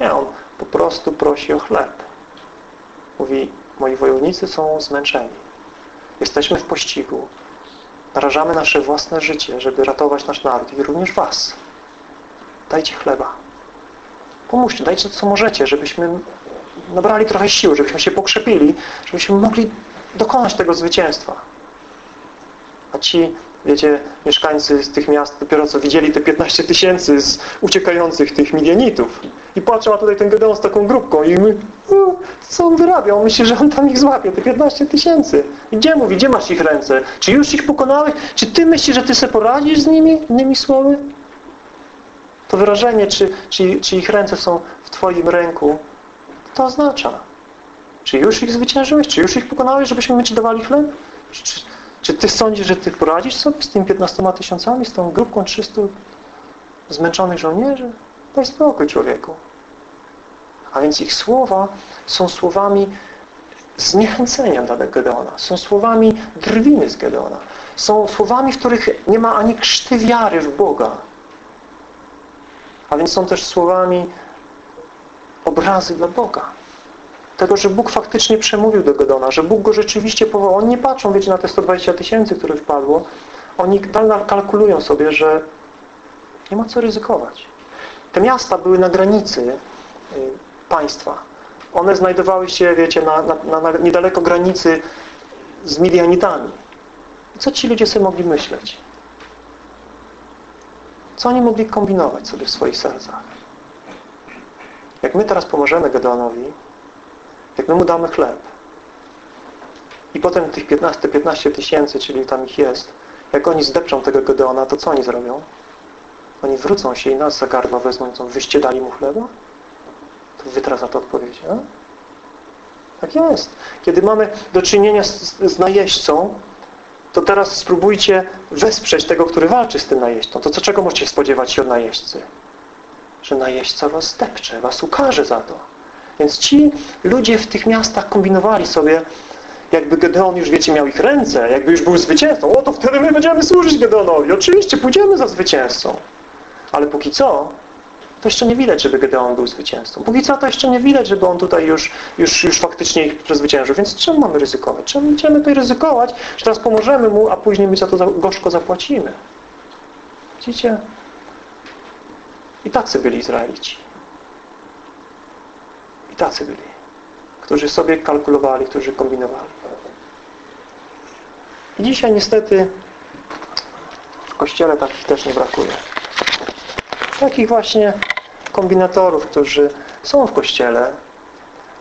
Nie, on po prostu prosi o chleb. Mówi, moi wojownicy są zmęczeni. Jesteśmy w pościgu. Narażamy nasze własne życie, żeby ratować nasz naród i również was. Dajcie chleba. Pomóżcie, dajcie co możecie, żebyśmy nabrali trochę sił, żebyśmy się pokrzepili, żebyśmy mogli dokonać tego zwycięstwa. A ci, wiecie, mieszkańcy z tych miast dopiero co widzieli te 15 tysięcy z uciekających tych Midianitów. I patrzą, a tutaj ten Gedeon z taką grupką i my, co on wyrabia? On myśli, że on tam ich złapie, te 15 tysięcy. Gdzie mówi, gdzie masz ich ręce? Czy już ich pokonałeś? Czy ty myślisz, że ty sobie poradzisz z nimi? Innymi słowy? To wyrażenie, czy, czy, czy ich ręce są w Twoim ręku, to oznacza, czy już ich zwyciężyłeś? Czy już ich pokonałeś, żebyśmy my Ci dawali chleb? Czy, czy Ty sądzisz, że Ty poradzisz sobie z tymi 15 tysiącami, z tą grupką 300 zmęczonych żołnierzy? Daj spokój człowieku. A więc ich słowa są słowami zniechęcenia dla Gedeona. Są słowami drwiny z Gedeona. Są słowami, w których nie ma ani krzty wiary w Boga. A więc są też słowami obrazy dla Boga. Tego, że Bóg faktycznie przemówił do Gedona, że Bóg go rzeczywiście powołał. Oni nie patrzą, wiecie, na te 120 tysięcy, które wpadło. Oni kalkulują sobie, że nie ma co ryzykować. Te miasta były na granicy y, państwa. One znajdowały się, wiecie, na, na, na niedaleko granicy z Midianitami. Co ci ludzie sobie mogli myśleć? Co oni mogli kombinować sobie w swoich sercach? Jak my teraz pomożemy Gedeonowi, jak my mu damy chleb i potem tych 15, 15 tysięcy, czyli tam ich jest, jak oni zdepczą tego Gedeona, to co oni zrobią? Oni wrócą się i nas za gardła wezmą co, wyście dali mu chleba? To wy teraz za to odpowiecie, a? Tak jest. Kiedy mamy do czynienia z, z najeźdźcą, to teraz spróbujcie wesprzeć tego, który walczy z tym najeźdźcą. To co, czego możecie spodziewać się od najeźdźcy? Że najeźdźca was zdepcze, was ukaże za to. Więc ci ludzie w tych miastach kombinowali sobie, jakby Gedeon już, wiecie, miał ich ręce, jakby już był zwycięzcą. O, to wtedy my będziemy służyć Gedeonowi. Oczywiście, pójdziemy za zwycięzcą. Ale póki co, to jeszcze nie widać, żeby Gedeon był zwycięzcą. Póki co to jeszcze nie widać, żeby on tutaj już, już, już faktycznie ich przezwyciężył. Więc czemu mamy ryzykować? Czemu idziemy tutaj ryzykować, że teraz pomożemy mu, a później my za to gorzko zapłacimy? Widzicie? I tacy byli Izraelici. Tacy byli. Którzy sobie kalkulowali, którzy kombinowali. I dzisiaj niestety w Kościele takich też nie brakuje. Takich właśnie kombinatorów, którzy są w Kościele,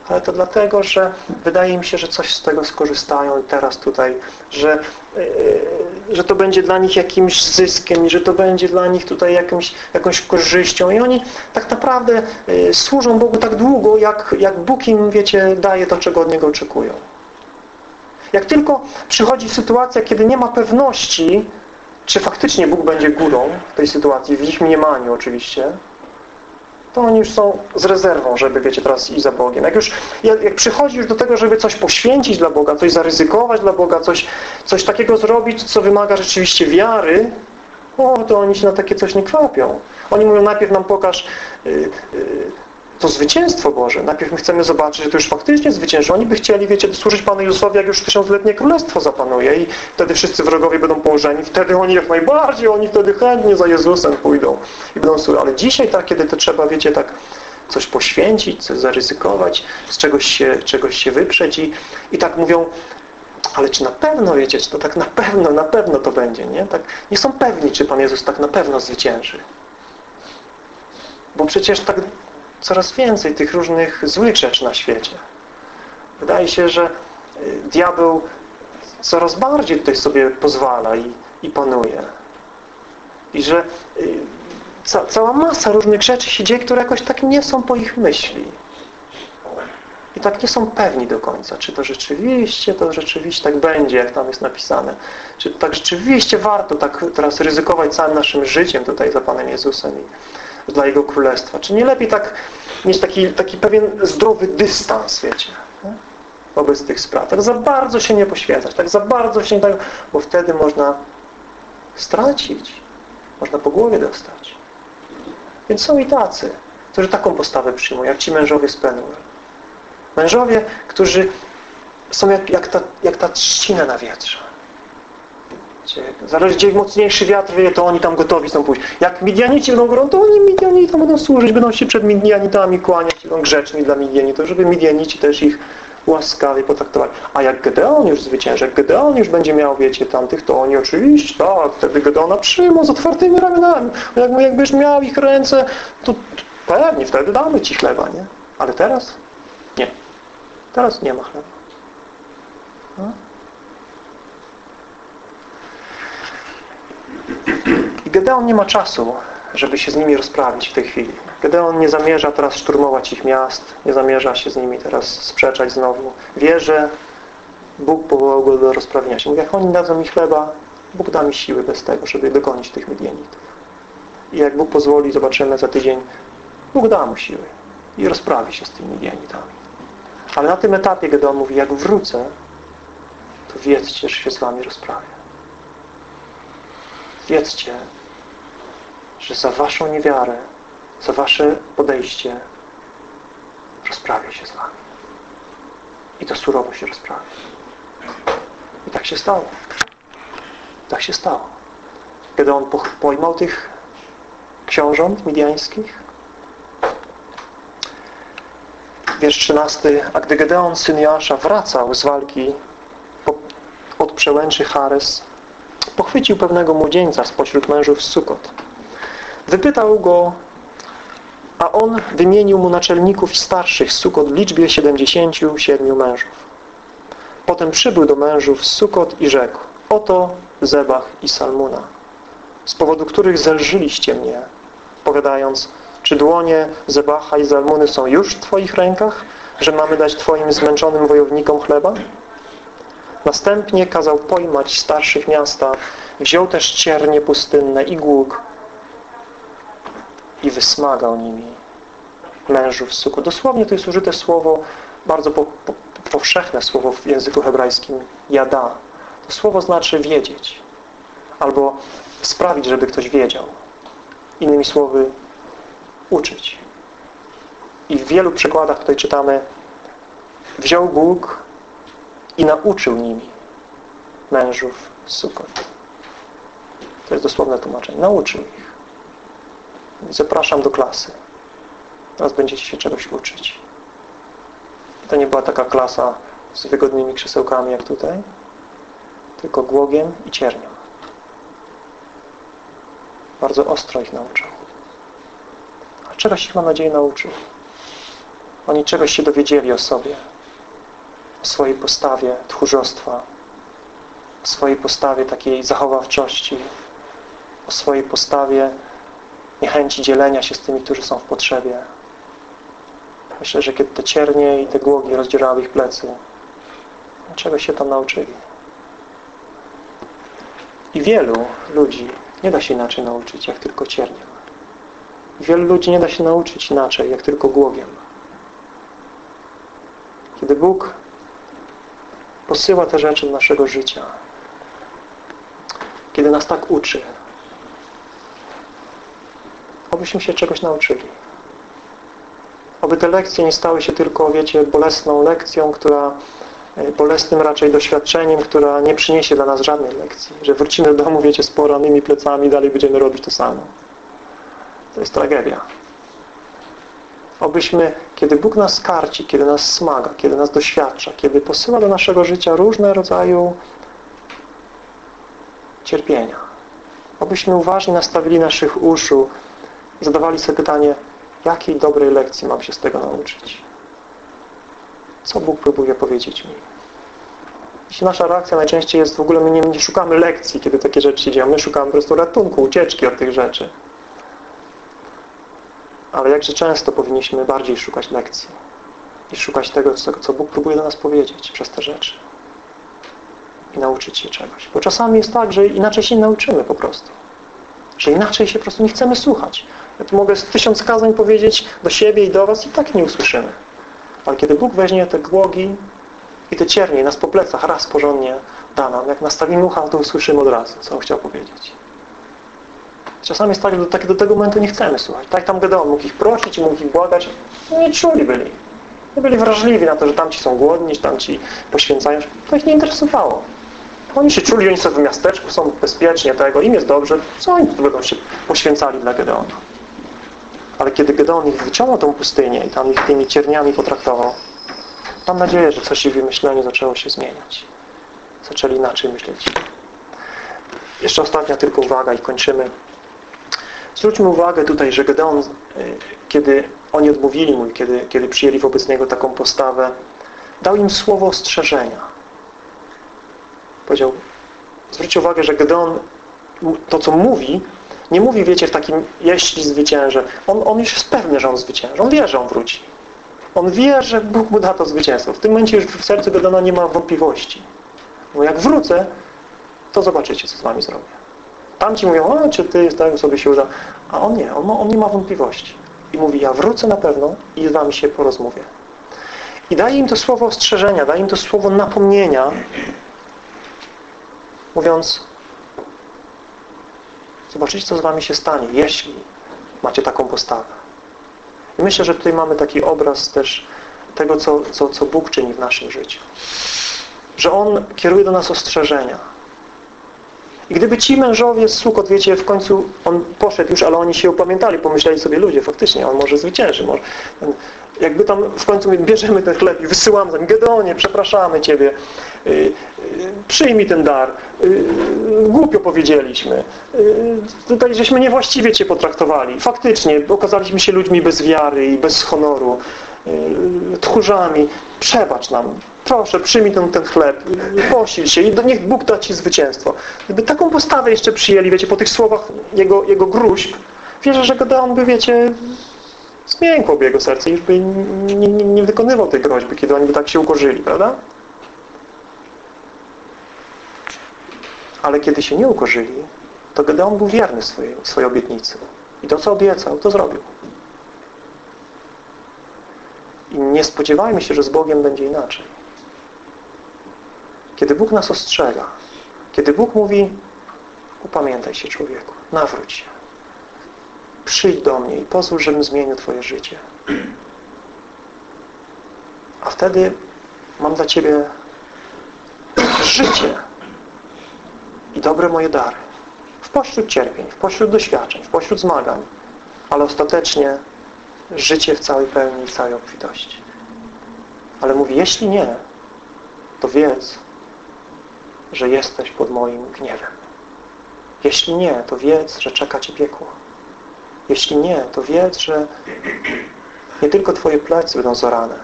ale to dlatego, że wydaje mi się, że coś z tego skorzystają teraz tutaj, że, yy, że to będzie dla nich jakimś zyskiem i że to będzie dla nich tutaj jakimś, jakąś korzyścią i oni tak naprawdę yy, służą Bogu tak długo, jak, jak Bóg im, wiecie, daje to, czego od Niego oczekują. Jak tylko przychodzi sytuacja, kiedy nie ma pewności, czy faktycznie Bóg będzie górą w tej sytuacji, w ich mniemaniu oczywiście, to oni już są z rezerwą, żeby, wiecie, teraz iść za Bogiem. Jak już, jak, jak przychodzi już do tego, żeby coś poświęcić dla Boga, coś zaryzykować dla Boga, coś, coś takiego zrobić, co wymaga rzeczywiście wiary, o, to oni się na takie coś nie kwapią. Oni mówią, najpierw nam pokaż yy, yy, to zwycięstwo Boże. Najpierw my chcemy zobaczyć, że to już faktycznie zwycięży. Oni by chcieli, wiecie, służyć Panu Jezusowi, jak już tysiącletnie królestwo zapanuje i wtedy wszyscy wrogowie będą położeni. Wtedy oni jak najbardziej, oni wtedy chętnie za Jezusem pójdą i będą służyć. Ale dzisiaj tak, kiedy to trzeba, wiecie, tak coś poświęcić, coś zaryzykować, z czegoś się, czegoś się wyprzeć i, i tak mówią, ale czy na pewno, wiecie, czy to tak na pewno, na pewno to będzie, nie? Tak, nie są pewni, czy Pan Jezus tak na pewno zwycięży. Bo przecież tak coraz więcej tych różnych złych rzeczy na świecie. Wydaje się, że y, diabeł coraz bardziej tutaj sobie pozwala i, i panuje. I że y, ca, cała masa różnych rzeczy się dzieje, które jakoś tak nie są po ich myśli. I tak nie są pewni do końca, czy to rzeczywiście, to rzeczywiście tak będzie, jak tam jest napisane. Czy tak rzeczywiście warto tak teraz ryzykować całym naszym życiem tutaj za Panem Jezusem i dla Jego Królestwa. Czy nie lepiej tak mieć taki, taki pewien zdrowy dystans, wiecie, nie? wobec tych spraw. Tak za bardzo się nie poświęcać, tak za bardzo się nie tak, bo wtedy można stracić, można po głowie dostać. Więc są i tacy, którzy taką postawę przyjmują, jak ci mężowie z Penuel. Mężowie, którzy są jak, jak, ta, jak ta trzcina na wietrze. Zależy, gdzie mocniejszy wiatr wieje, to oni tam gotowi są pójść. Jak Midianici będą górą, to oni Midianici tam będą służyć, będą się przed Midianitami kłaniać, będą grzeczni dla Midianitów, żeby Midianici też ich łaskawie potraktowali. A jak Gedeon już zwycięży, jak Gedeon już będzie miał, wiecie, tamtych, to oni oczywiście, tak, wtedy Gedeona przyjmą z otwartymi ramionami. Jak, jakbyś miał ich ręce, to pewnie, wtedy damy Ci chleba, nie? Ale teraz? Nie. Teraz nie ma chleba. No? I Gedeon nie ma czasu, żeby się z nimi rozprawić w tej chwili. Gedeon nie zamierza teraz szturmować ich miast, nie zamierza się z nimi teraz sprzeczać znowu. Wie, że Bóg powołał go do rozprawienia się. Mówi, jak oni dadzą mi chleba, Bóg da mi siły bez tego, żeby dogonić tych Midianitów. I jak Bóg pozwoli, zobaczymy za tydzień, Bóg da mu siły i rozprawi się z tymi Midianitami. Ale na tym etapie Gedeon mówi, jak wrócę, to wiedzcie, że się z wami rozprawię. Wiedzcie, że za waszą niewiarę za wasze podejście rozprawię się z wami. I to surowo się rozprawi. I tak się stało. Tak się stało. Kiedy on pojmał tych książąt midiańskich, wiersz 13, a gdy Gedeon, syn Joasza, wracał z walki od przełęczy Chares, pochwycił pewnego młodzieńca spośród mężów Sukot. Wypytał go, a on wymienił mu naczelników starszych Sukot w liczbie 77 mężów. Potem przybył do mężów Sukot i rzekł, oto Zebach i Salmuna, z powodu których zelżyliście mnie, powiadając, czy dłonie Zebacha i Zalmuny są już w Twoich rękach, że mamy dać Twoim zmęczonym wojownikom chleba? Następnie kazał pojmać starszych miasta, wziął też ciernie pustynne i głuk i wysmagał nimi mężów suku. Dosłownie to jest użyte słowo, bardzo po, po, powszechne słowo w języku hebrajskim, jada. To słowo znaczy wiedzieć albo sprawić, żeby ktoś wiedział. Innymi słowy, uczyć. I w wielu przykładach tutaj czytamy wziął Bóg i nauczył nimi mężów Sukot. To jest dosłowne tłumaczenie. Nauczył ich. Zapraszam do klasy. Teraz będziecie się czegoś uczyć. To nie była taka klasa z wygodnymi krzesełkami jak tutaj, tylko głogiem i ciernią. Bardzo ostro ich nauczał. A czegoś ich, mam nadzieję, nauczył. Oni czegoś się dowiedzieli o sobie, o swojej postawie tchórzostwa, o swojej postawie takiej zachowawczości, o swojej postawie niechęci dzielenia się z tymi, którzy są w potrzebie. Myślę, że kiedy te ciernie i te głogi rozdzierały ich plecy, czego się tam nauczyli. I wielu ludzi nie da się inaczej nauczyć, jak tylko cierniem. Wielu ludzi nie da się nauczyć inaczej, jak tylko głogiem. Kiedy Bóg posyła te rzeczy do naszego życia, kiedy nas tak uczy, obyśmy się czegoś nauczyli. Oby te lekcje nie stały się tylko, wiecie, bolesną lekcją, która e, bolesnym raczej doświadczeniem, która nie przyniesie dla nas żadnej lekcji. Że wrócimy do domu, wiecie, z poranymi plecami i dalej będziemy robić to samo. To jest tragedia. Obyśmy, kiedy Bóg nas karci, kiedy nas smaga, kiedy nas doświadcza, kiedy posyła do naszego życia różne rodzaju cierpienia, obyśmy uważnie nastawili naszych uszu i zadawali sobie pytanie, jakiej dobrej lekcji mam się z tego nauczyć? Co Bóg próbuje powiedzieć mi? Jeśli nasza reakcja najczęściej jest, w ogóle my nie, nie szukamy lekcji, kiedy takie rzeczy się dzieją. My szukamy po prostu ratunku, ucieczki od tych rzeczy. Ale jakże często powinniśmy bardziej szukać lekcji i szukać tego, co Bóg próbuje do nas powiedzieć przez te rzeczy. I nauczyć się czegoś. Bo czasami jest tak, że inaczej się nauczymy po prostu. Że inaczej się po prostu nie chcemy słuchać. Ja tu mogę tysiąc kazań powiedzieć do siebie i do Was i tak nie usłyszymy. Ale kiedy Bóg weźmie te głogi i te ciernie nas po plecach raz porządnie da nam, jak nastawimy ucha, to usłyszymy od razu, co On chciał powiedzieć. Czasami jest tak, że do, tak, do tego momentu nie chcemy słuchać. Tak tam Gedeon mógł ich prosić i mógł ich błagać. Nie czuli byli. Nie byli wrażliwi na to, że tamci są głodni, że tamci poświęcają. To ich nie interesowało. Oni się czuli, oni są w miasteczku, są bezpiecznie tego, im jest dobrze. Co oni tu będą się poświęcali dla Gedeona? Ale kiedy Gedeon ich wyciągnął tą pustynię i tam ich tymi cierniami potraktował, mam nadzieję, że coś w ich myśleniu zaczęło się zmieniać. Zaczęli inaczej myśleć. Jeszcze ostatnia tylko uwaga i kończymy. Zwróćmy uwagę tutaj, że Gedeon, y, kiedy oni odmówili mu, kiedy, kiedy przyjęli wobec niego taką postawę, dał im słowo ostrzeżenia. Powiedział, zwróćcie uwagę, że Gedeon to, co mówi, nie mówi, wiecie, w takim jeśli zwyciężę. On, on już jest pewny, że on zwycięży. On wie, że on wróci. On wie, że Bóg mu da to zwycięstwo. W tym momencie już w sercu Gedeona nie ma wątpliwości. Bo jak wrócę, to zobaczycie, co z wami zrobię. Tamci mówią, o, czy ty tak sobie się uda. A on nie, on, on nie ma wątpliwości. I mówi, ja wrócę na pewno i z wami się porozmówię. I daje im to słowo ostrzeżenia, daje im to słowo napomnienia, mówiąc, zobaczycie, co z wami się stanie, jeśli macie taką postawę. I myślę, że tutaj mamy taki obraz też tego, co, co, co Bóg czyni w naszym życiu. Że On kieruje do nas ostrzeżenia. I gdyby ci mężowie z Sukot, wiecie, w końcu on poszedł już, ale oni się upamiętali, pomyśleli sobie ludzie, faktycznie, on może zwycięży. Może, jakby tam w końcu my bierzemy ten chleb i wysyłamy tam, Gedeonie, przepraszamy Ciebie, yy, yy, przyjmij ten dar, yy, głupio powiedzieliśmy, tutaj żeśmy niewłaściwie Cię potraktowali. Faktycznie, okazaliśmy się ludźmi bez wiary i bez honoru, tchórzami. Przebacz nam, proszę, przyjmij ten, ten chleb, posil się i niech Bóg da Ci zwycięstwo. Gdyby taką postawę jeszcze przyjęli, wiecie, po tych słowach Jego, jego gruźb, wierzę, że Gedeon by, wiecie, zmiękłoby jego serce i już by nie, nie, nie wykonywał tej groźby, kiedy oni by tak się ukorzyli, prawda? Ale kiedy się nie ukorzyli, to Gedeon był wierny swojej, swojej obietnicy. I to, co obiecał, to zrobił. I nie spodziewajmy się, że z Bogiem będzie inaczej. Kiedy Bóg nas ostrzega, kiedy Bóg mówi upamiętaj się człowieku, nawróć się, przyjdź do mnie i pozwól, żebym zmienił Twoje życie. A wtedy mam dla Ciebie życie i dobre moje dary. W pośród cierpień, w pośród doświadczeń, w pośród zmagań, ale ostatecznie życie w całej pełni i w całej obfitości. Ale mówi, jeśli nie, to wiedz, że jesteś pod moim gniewem. Jeśli nie, to wiedz, że czeka Cię piekło. Jeśli nie, to wiedz, że nie tylko Twoje plecy będą zorane,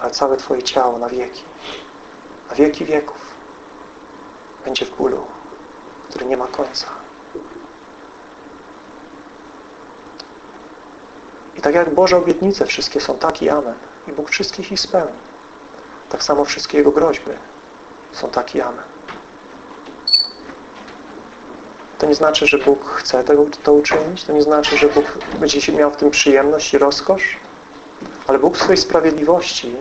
ale całe Twoje ciało na wieki. Na wieki wieków będzie w bólu, który nie ma końca. I tak jak Boże obietnice wszystkie są tak i amen. I Bóg wszystkich ich spełni. Tak samo wszystkie Jego groźby są tak i amen. To nie znaczy, że Bóg chce tego, to uczynić. To nie znaczy, że Bóg będzie miał w tym przyjemność i rozkosz. Ale Bóg w swojej sprawiedliwości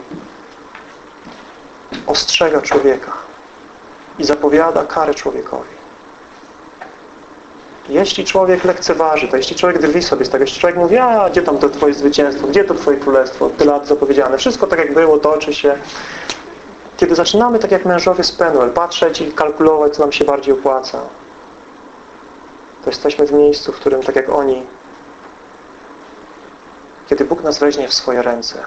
ostrzega człowieka i zapowiada karę człowiekowi. Jeśli człowiek lekceważy to, jeśli człowiek drwi sobie z tego, jeśli człowiek mówi, a gdzie tam to Twoje zwycięstwo, gdzie to Twoje królestwo, tyle lat zapowiedziane, wszystko tak jak było, toczy się. Kiedy zaczynamy tak jak mężowie z Penuel, patrzeć i kalkulować, co nam się bardziej opłaca, to jesteśmy w miejscu, w którym tak jak oni, kiedy Bóg nas weźmie w swoje ręce,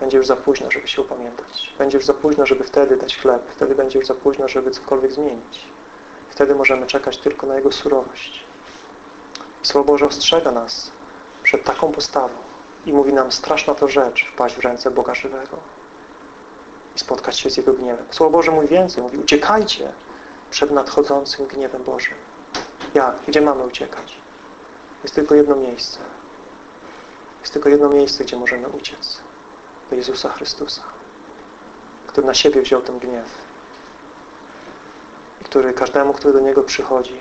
będzie już za późno, żeby się upamiętać. Będzie już za późno, żeby wtedy dać chleb. Wtedy będzie już za późno, żeby cokolwiek zmienić. Wtedy możemy czekać tylko na Jego surowość. Słowo Boże ostrzega nas przed taką postawą i mówi nam straszna to rzecz wpaść w ręce Boga żywego i spotkać się z Jego gniewem. Słowo Boże mówi więcej. Mówi uciekajcie przed nadchodzącym gniewem Bożym. Jak? Gdzie mamy uciekać? Jest tylko jedno miejsce. Jest tylko jedno miejsce, gdzie możemy uciec. Do Jezusa Chrystusa, który na siebie wziął ten gniew i który każdemu, który do Niego przychodzi,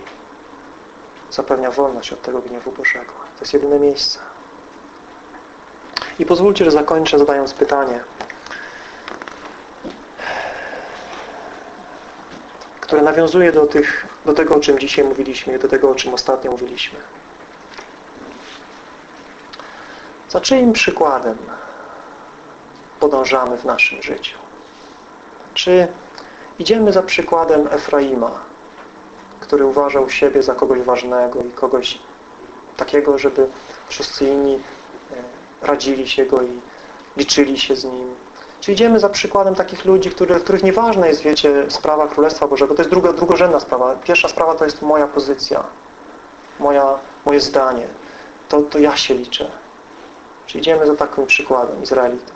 zapewnia wolność od tego gniewu Bożego. To jest jedyne miejsce. I pozwólcie, że zakończę zadając pytanie, które nawiązuje do, tych, do tego, o czym dzisiaj mówiliśmy do tego, o czym ostatnio mówiliśmy. Za czyim przykładem podążamy w naszym życiu? Czy idziemy za przykładem Efraima, który uważał siebie za kogoś ważnego i kogoś takiego, żeby wszyscy inni e, radzili się go i liczyli się z nim. Czy idziemy za przykładem takich ludzi, który, których nieważna jest, wiecie, sprawa Królestwa Bożego. To jest druga, drugorzędna sprawa. Pierwsza sprawa to jest moja pozycja, moja, moje zdanie. To, to ja się liczę. Czy idziemy za takim przykładem Izraelitów?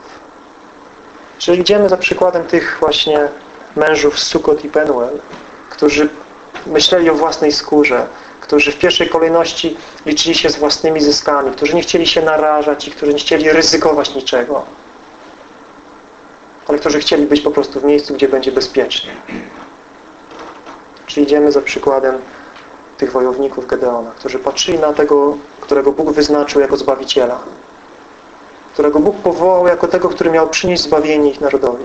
Czy idziemy za przykładem tych właśnie mężów Sukot i Penuel, którzy myśleli o własnej skórze, którzy w pierwszej kolejności liczyli się z własnymi zyskami, którzy nie chcieli się narażać i którzy nie chcieli ryzykować niczego, ale którzy chcieli być po prostu w miejscu, gdzie będzie bezpiecznie. Czy idziemy za przykładem tych wojowników Gedeona, którzy patrzyli na tego, którego Bóg wyznaczył jako Zbawiciela, którego Bóg powołał jako tego, który miał przynieść zbawienie ich narodowi.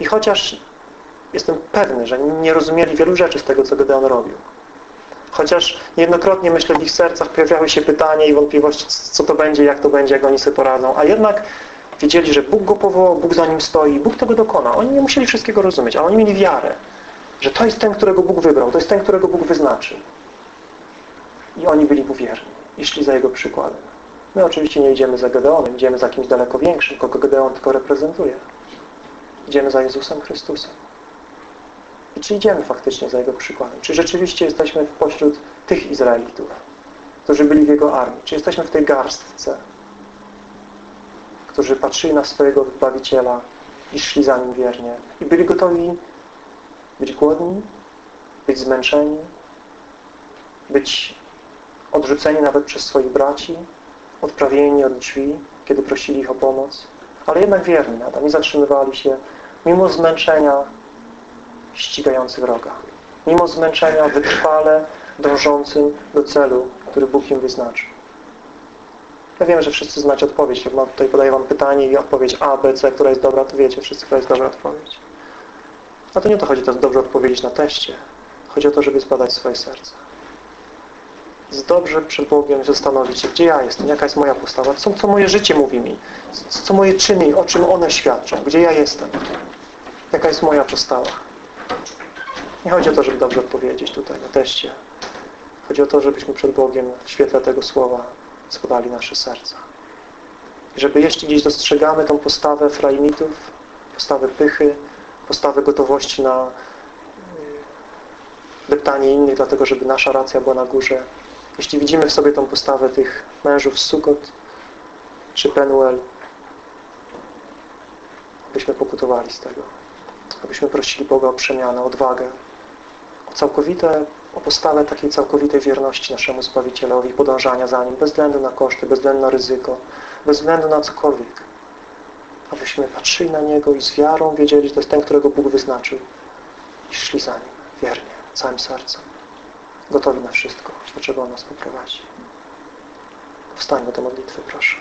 I chociaż jestem pewny, że nie rozumieli wielu rzeczy z tego, co Gedeon robił, Chociaż niejednokrotnie, myślę, w ich sercach pojawiały się pytania i wątpliwości, co to będzie, jak to będzie, jak oni sobie poradzą. A jednak wiedzieli, że Bóg go powołał, Bóg za nim stoi, Bóg tego dokona. Oni nie musieli wszystkiego rozumieć, ale oni mieli wiarę, że to jest ten, którego Bóg wybrał, to jest ten, którego Bóg wyznaczył. I oni byli mu wierni i szli za jego przykładem. My oczywiście nie idziemy za Gedeonem, idziemy za kimś daleko większym, kogo Gedeon tylko reprezentuje. Idziemy za Jezusem Chrystusem. I czy idziemy faktycznie za Jego przykładem? Czy rzeczywiście jesteśmy pośród tych Izraelitów, którzy byli w Jego armii? Czy jesteśmy w tej garstce, którzy patrzyli na swojego Zbawiciela i szli za Nim wiernie i byli gotowi być głodni, być zmęczeni, być odrzuceni nawet przez swoich braci, odprawieni od drzwi, kiedy prosili ich o pomoc, ale jednak wierni nadal, nie zatrzymywali się, mimo zmęczenia ścigający wroga. Mimo zmęczenia wytrwale dążącym do celu, który Bóg im wyznaczył. Ja wiem, że wszyscy znacie odpowiedź. Jak tutaj podaję Wam pytanie i odpowiedź A, B, C, która jest dobra, to wiecie wszyscy, która jest dobra odpowiedź. A to nie o to chodzi, to dobrze odpowiedzieć na teście. Chodzi o to, żeby zbadać swoje serce. Jest dobrze przed Bogiem zastanowić się, gdzie ja jestem, jaka jest moja postawa, co, co moje życie mówi mi, co moje czyny, o czym one świadczą, gdzie ja jestem, jaka jest moja postawa. Nie chodzi o to, żeby dobrze odpowiedzieć tutaj na teście. Chodzi o to, żebyśmy przed Bogiem w świetle tego słowa składali nasze serca. I żeby jeśli gdzieś dostrzegamy tą postawę fraimitów, postawę pychy, postawę gotowości na y, deptanie innych, dlatego żeby nasza racja była na górze. Jeśli widzimy w sobie tą postawę tych mężów Sukot czy Penuel, byśmy pokutowali z tego. Abyśmy prosili Boga o przemianę, odwagę, o całkowite, o postawę takiej całkowitej wierności naszemu Zbawicielowi, podążania za Nim, bez względu na koszty, bez względu na ryzyko, bez względu na cokolwiek. Abyśmy patrzyli na Niego i z wiarą wiedzieli, że to jest ten, którego Bóg wyznaczył i szli za Nim wiernie, całym sercem. Gotowi na wszystko, do czego On nas poprowadzi. Wstańmy do modlitwy, proszę.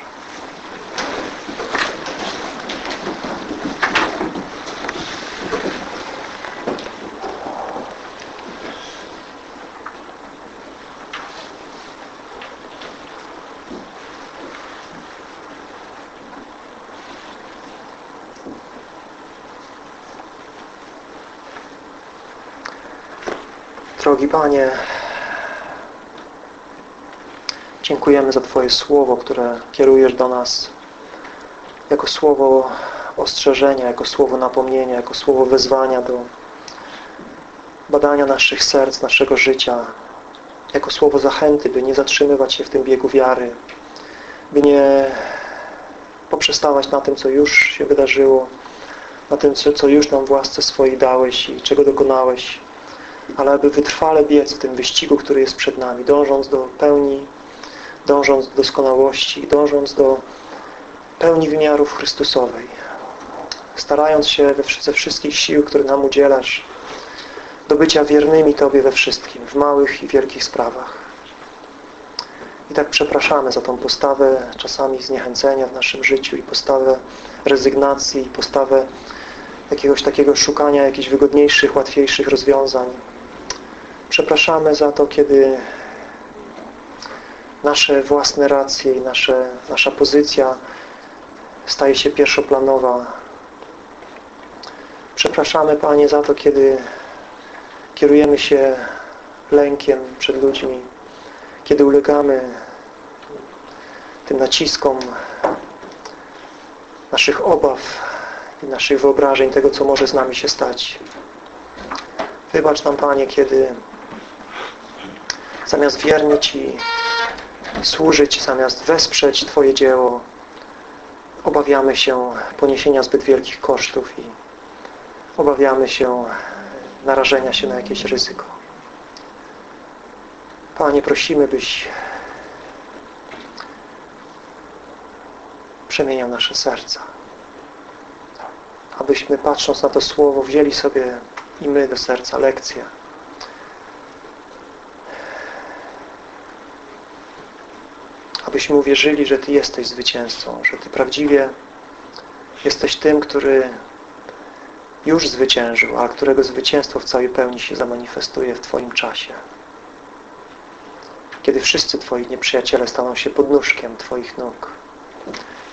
Drogi Panie, dziękujemy za Twoje słowo, które kierujesz do nas jako słowo ostrzeżenia, jako słowo napomnienia, jako słowo wezwania do badania naszych serc, naszego życia, jako słowo zachęty, by nie zatrzymywać się w tym biegu wiary, by nie poprzestawać na tym, co już się wydarzyło, na tym, co już nam w łasce swojej dałeś i czego dokonałeś, ale aby wytrwale biec w tym wyścigu, który jest przed nami, dążąc do pełni, dążąc do doskonałości, dążąc do pełni wymiarów Chrystusowej, starając się ze wszystkich sił, które nam udzielasz, do bycia wiernymi Tobie we wszystkim, w małych i wielkich sprawach. I tak przepraszamy za tą postawę czasami zniechęcenia w naszym życiu i postawę rezygnacji, i postawę jakiegoś takiego szukania jakichś wygodniejszych, łatwiejszych rozwiązań. Przepraszamy za to, kiedy nasze własne racje i nasze, nasza pozycja staje się pierwszoplanowa. Przepraszamy, Panie, za to, kiedy kierujemy się lękiem przed ludźmi, kiedy ulegamy tym naciskom naszych obaw i naszych wyobrażeń tego, co może z nami się stać. Wybacz nam, Panie, kiedy zamiast wiernie Ci służyć, zamiast wesprzeć Twoje dzieło, obawiamy się poniesienia zbyt wielkich kosztów i obawiamy się narażenia się na jakieś ryzyko. Panie, prosimy, byś przemieniał nasze serca. Abyśmy patrząc na to Słowo wzięli sobie i my do serca lekcję. Abyśmy uwierzyli, że Ty jesteś zwycięzcą, że Ty prawdziwie jesteś tym, który już zwyciężył, a którego zwycięstwo w całej pełni się zamanifestuje w Twoim czasie. Kiedy wszyscy Twoi nieprzyjaciele staną się podnóżkiem Twoich nóg.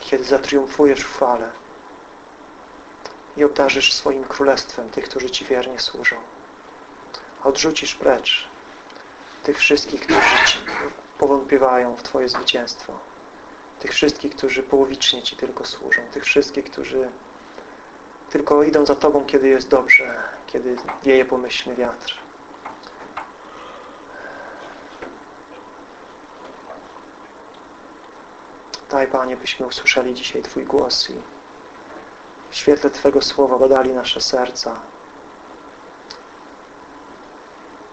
Kiedy zatriumfujesz w chwale i obdarzysz swoim królestwem tych, którzy Ci wiernie służą. Odrzucisz precz tych wszystkich, którzy Ci powątpiewają w Twoje zwycięstwo. Tych wszystkich, którzy połowicznie Ci tylko służą. Tych wszystkich, którzy tylko idą za Tobą, kiedy jest dobrze, kiedy wieje pomyślny wiatr. Daj, Panie, byśmy usłyszeli dzisiaj Twój głos i w świetle Twego słowa badali nasze serca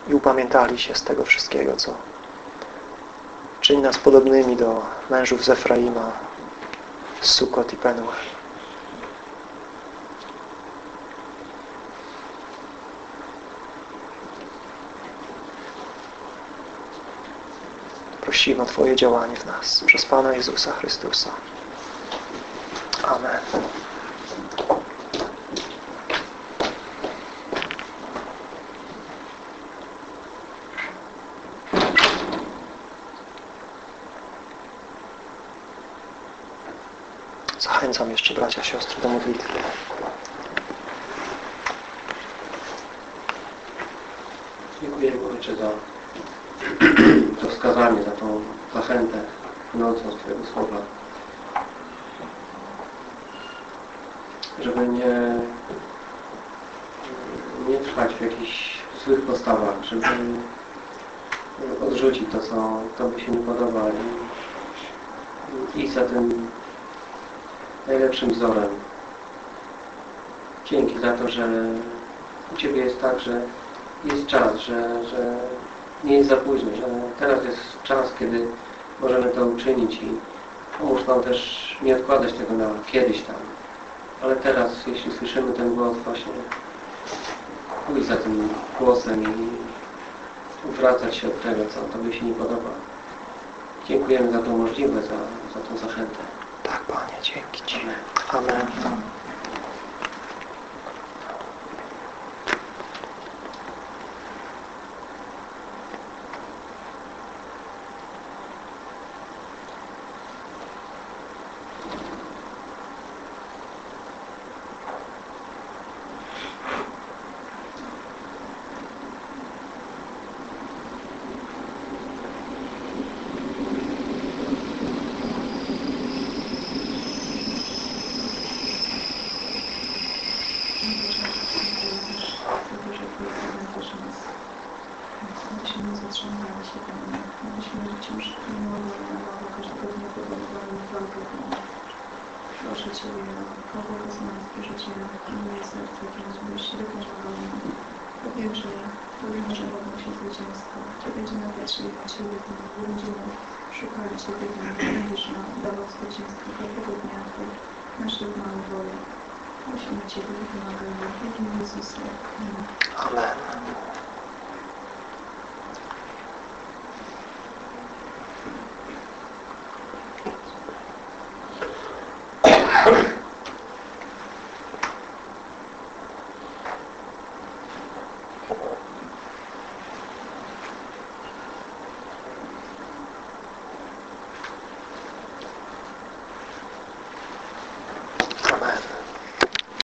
i upamiętali się z tego wszystkiego, co czyni nas podobnymi do mężów z Efraima, z Sukot i Penuel. Prosimy o Twoje działanie w nas przez Pana Jezusa Chrystusa. Amen. Zachęcam jeszcze bracia, siostry do modlitwy. Dziękuję Ojcze za to wskazanie, za tą zachętę płynącą z Twojego słowa. Żeby nie, nie trwać w jakichś złych postawach, żeby odrzucić to, co Tobie się nie podoba i iść za tym najlepszym wzorem. Dzięki za to, że u Ciebie jest tak, że jest czas, że, że nie jest za późno, że teraz jest czas, kiedy możemy to uczynić i pomóż nam też nie odkładać tego na kiedyś tam. Ale teraz, jeśli słyszymy ten głos, właśnie pójść za tym głosem i wracać się od tego, co Tobie się nie podoba. Dziękujemy za tą możliwość, za, za tą zachętę. Dzięki Ci. Amen.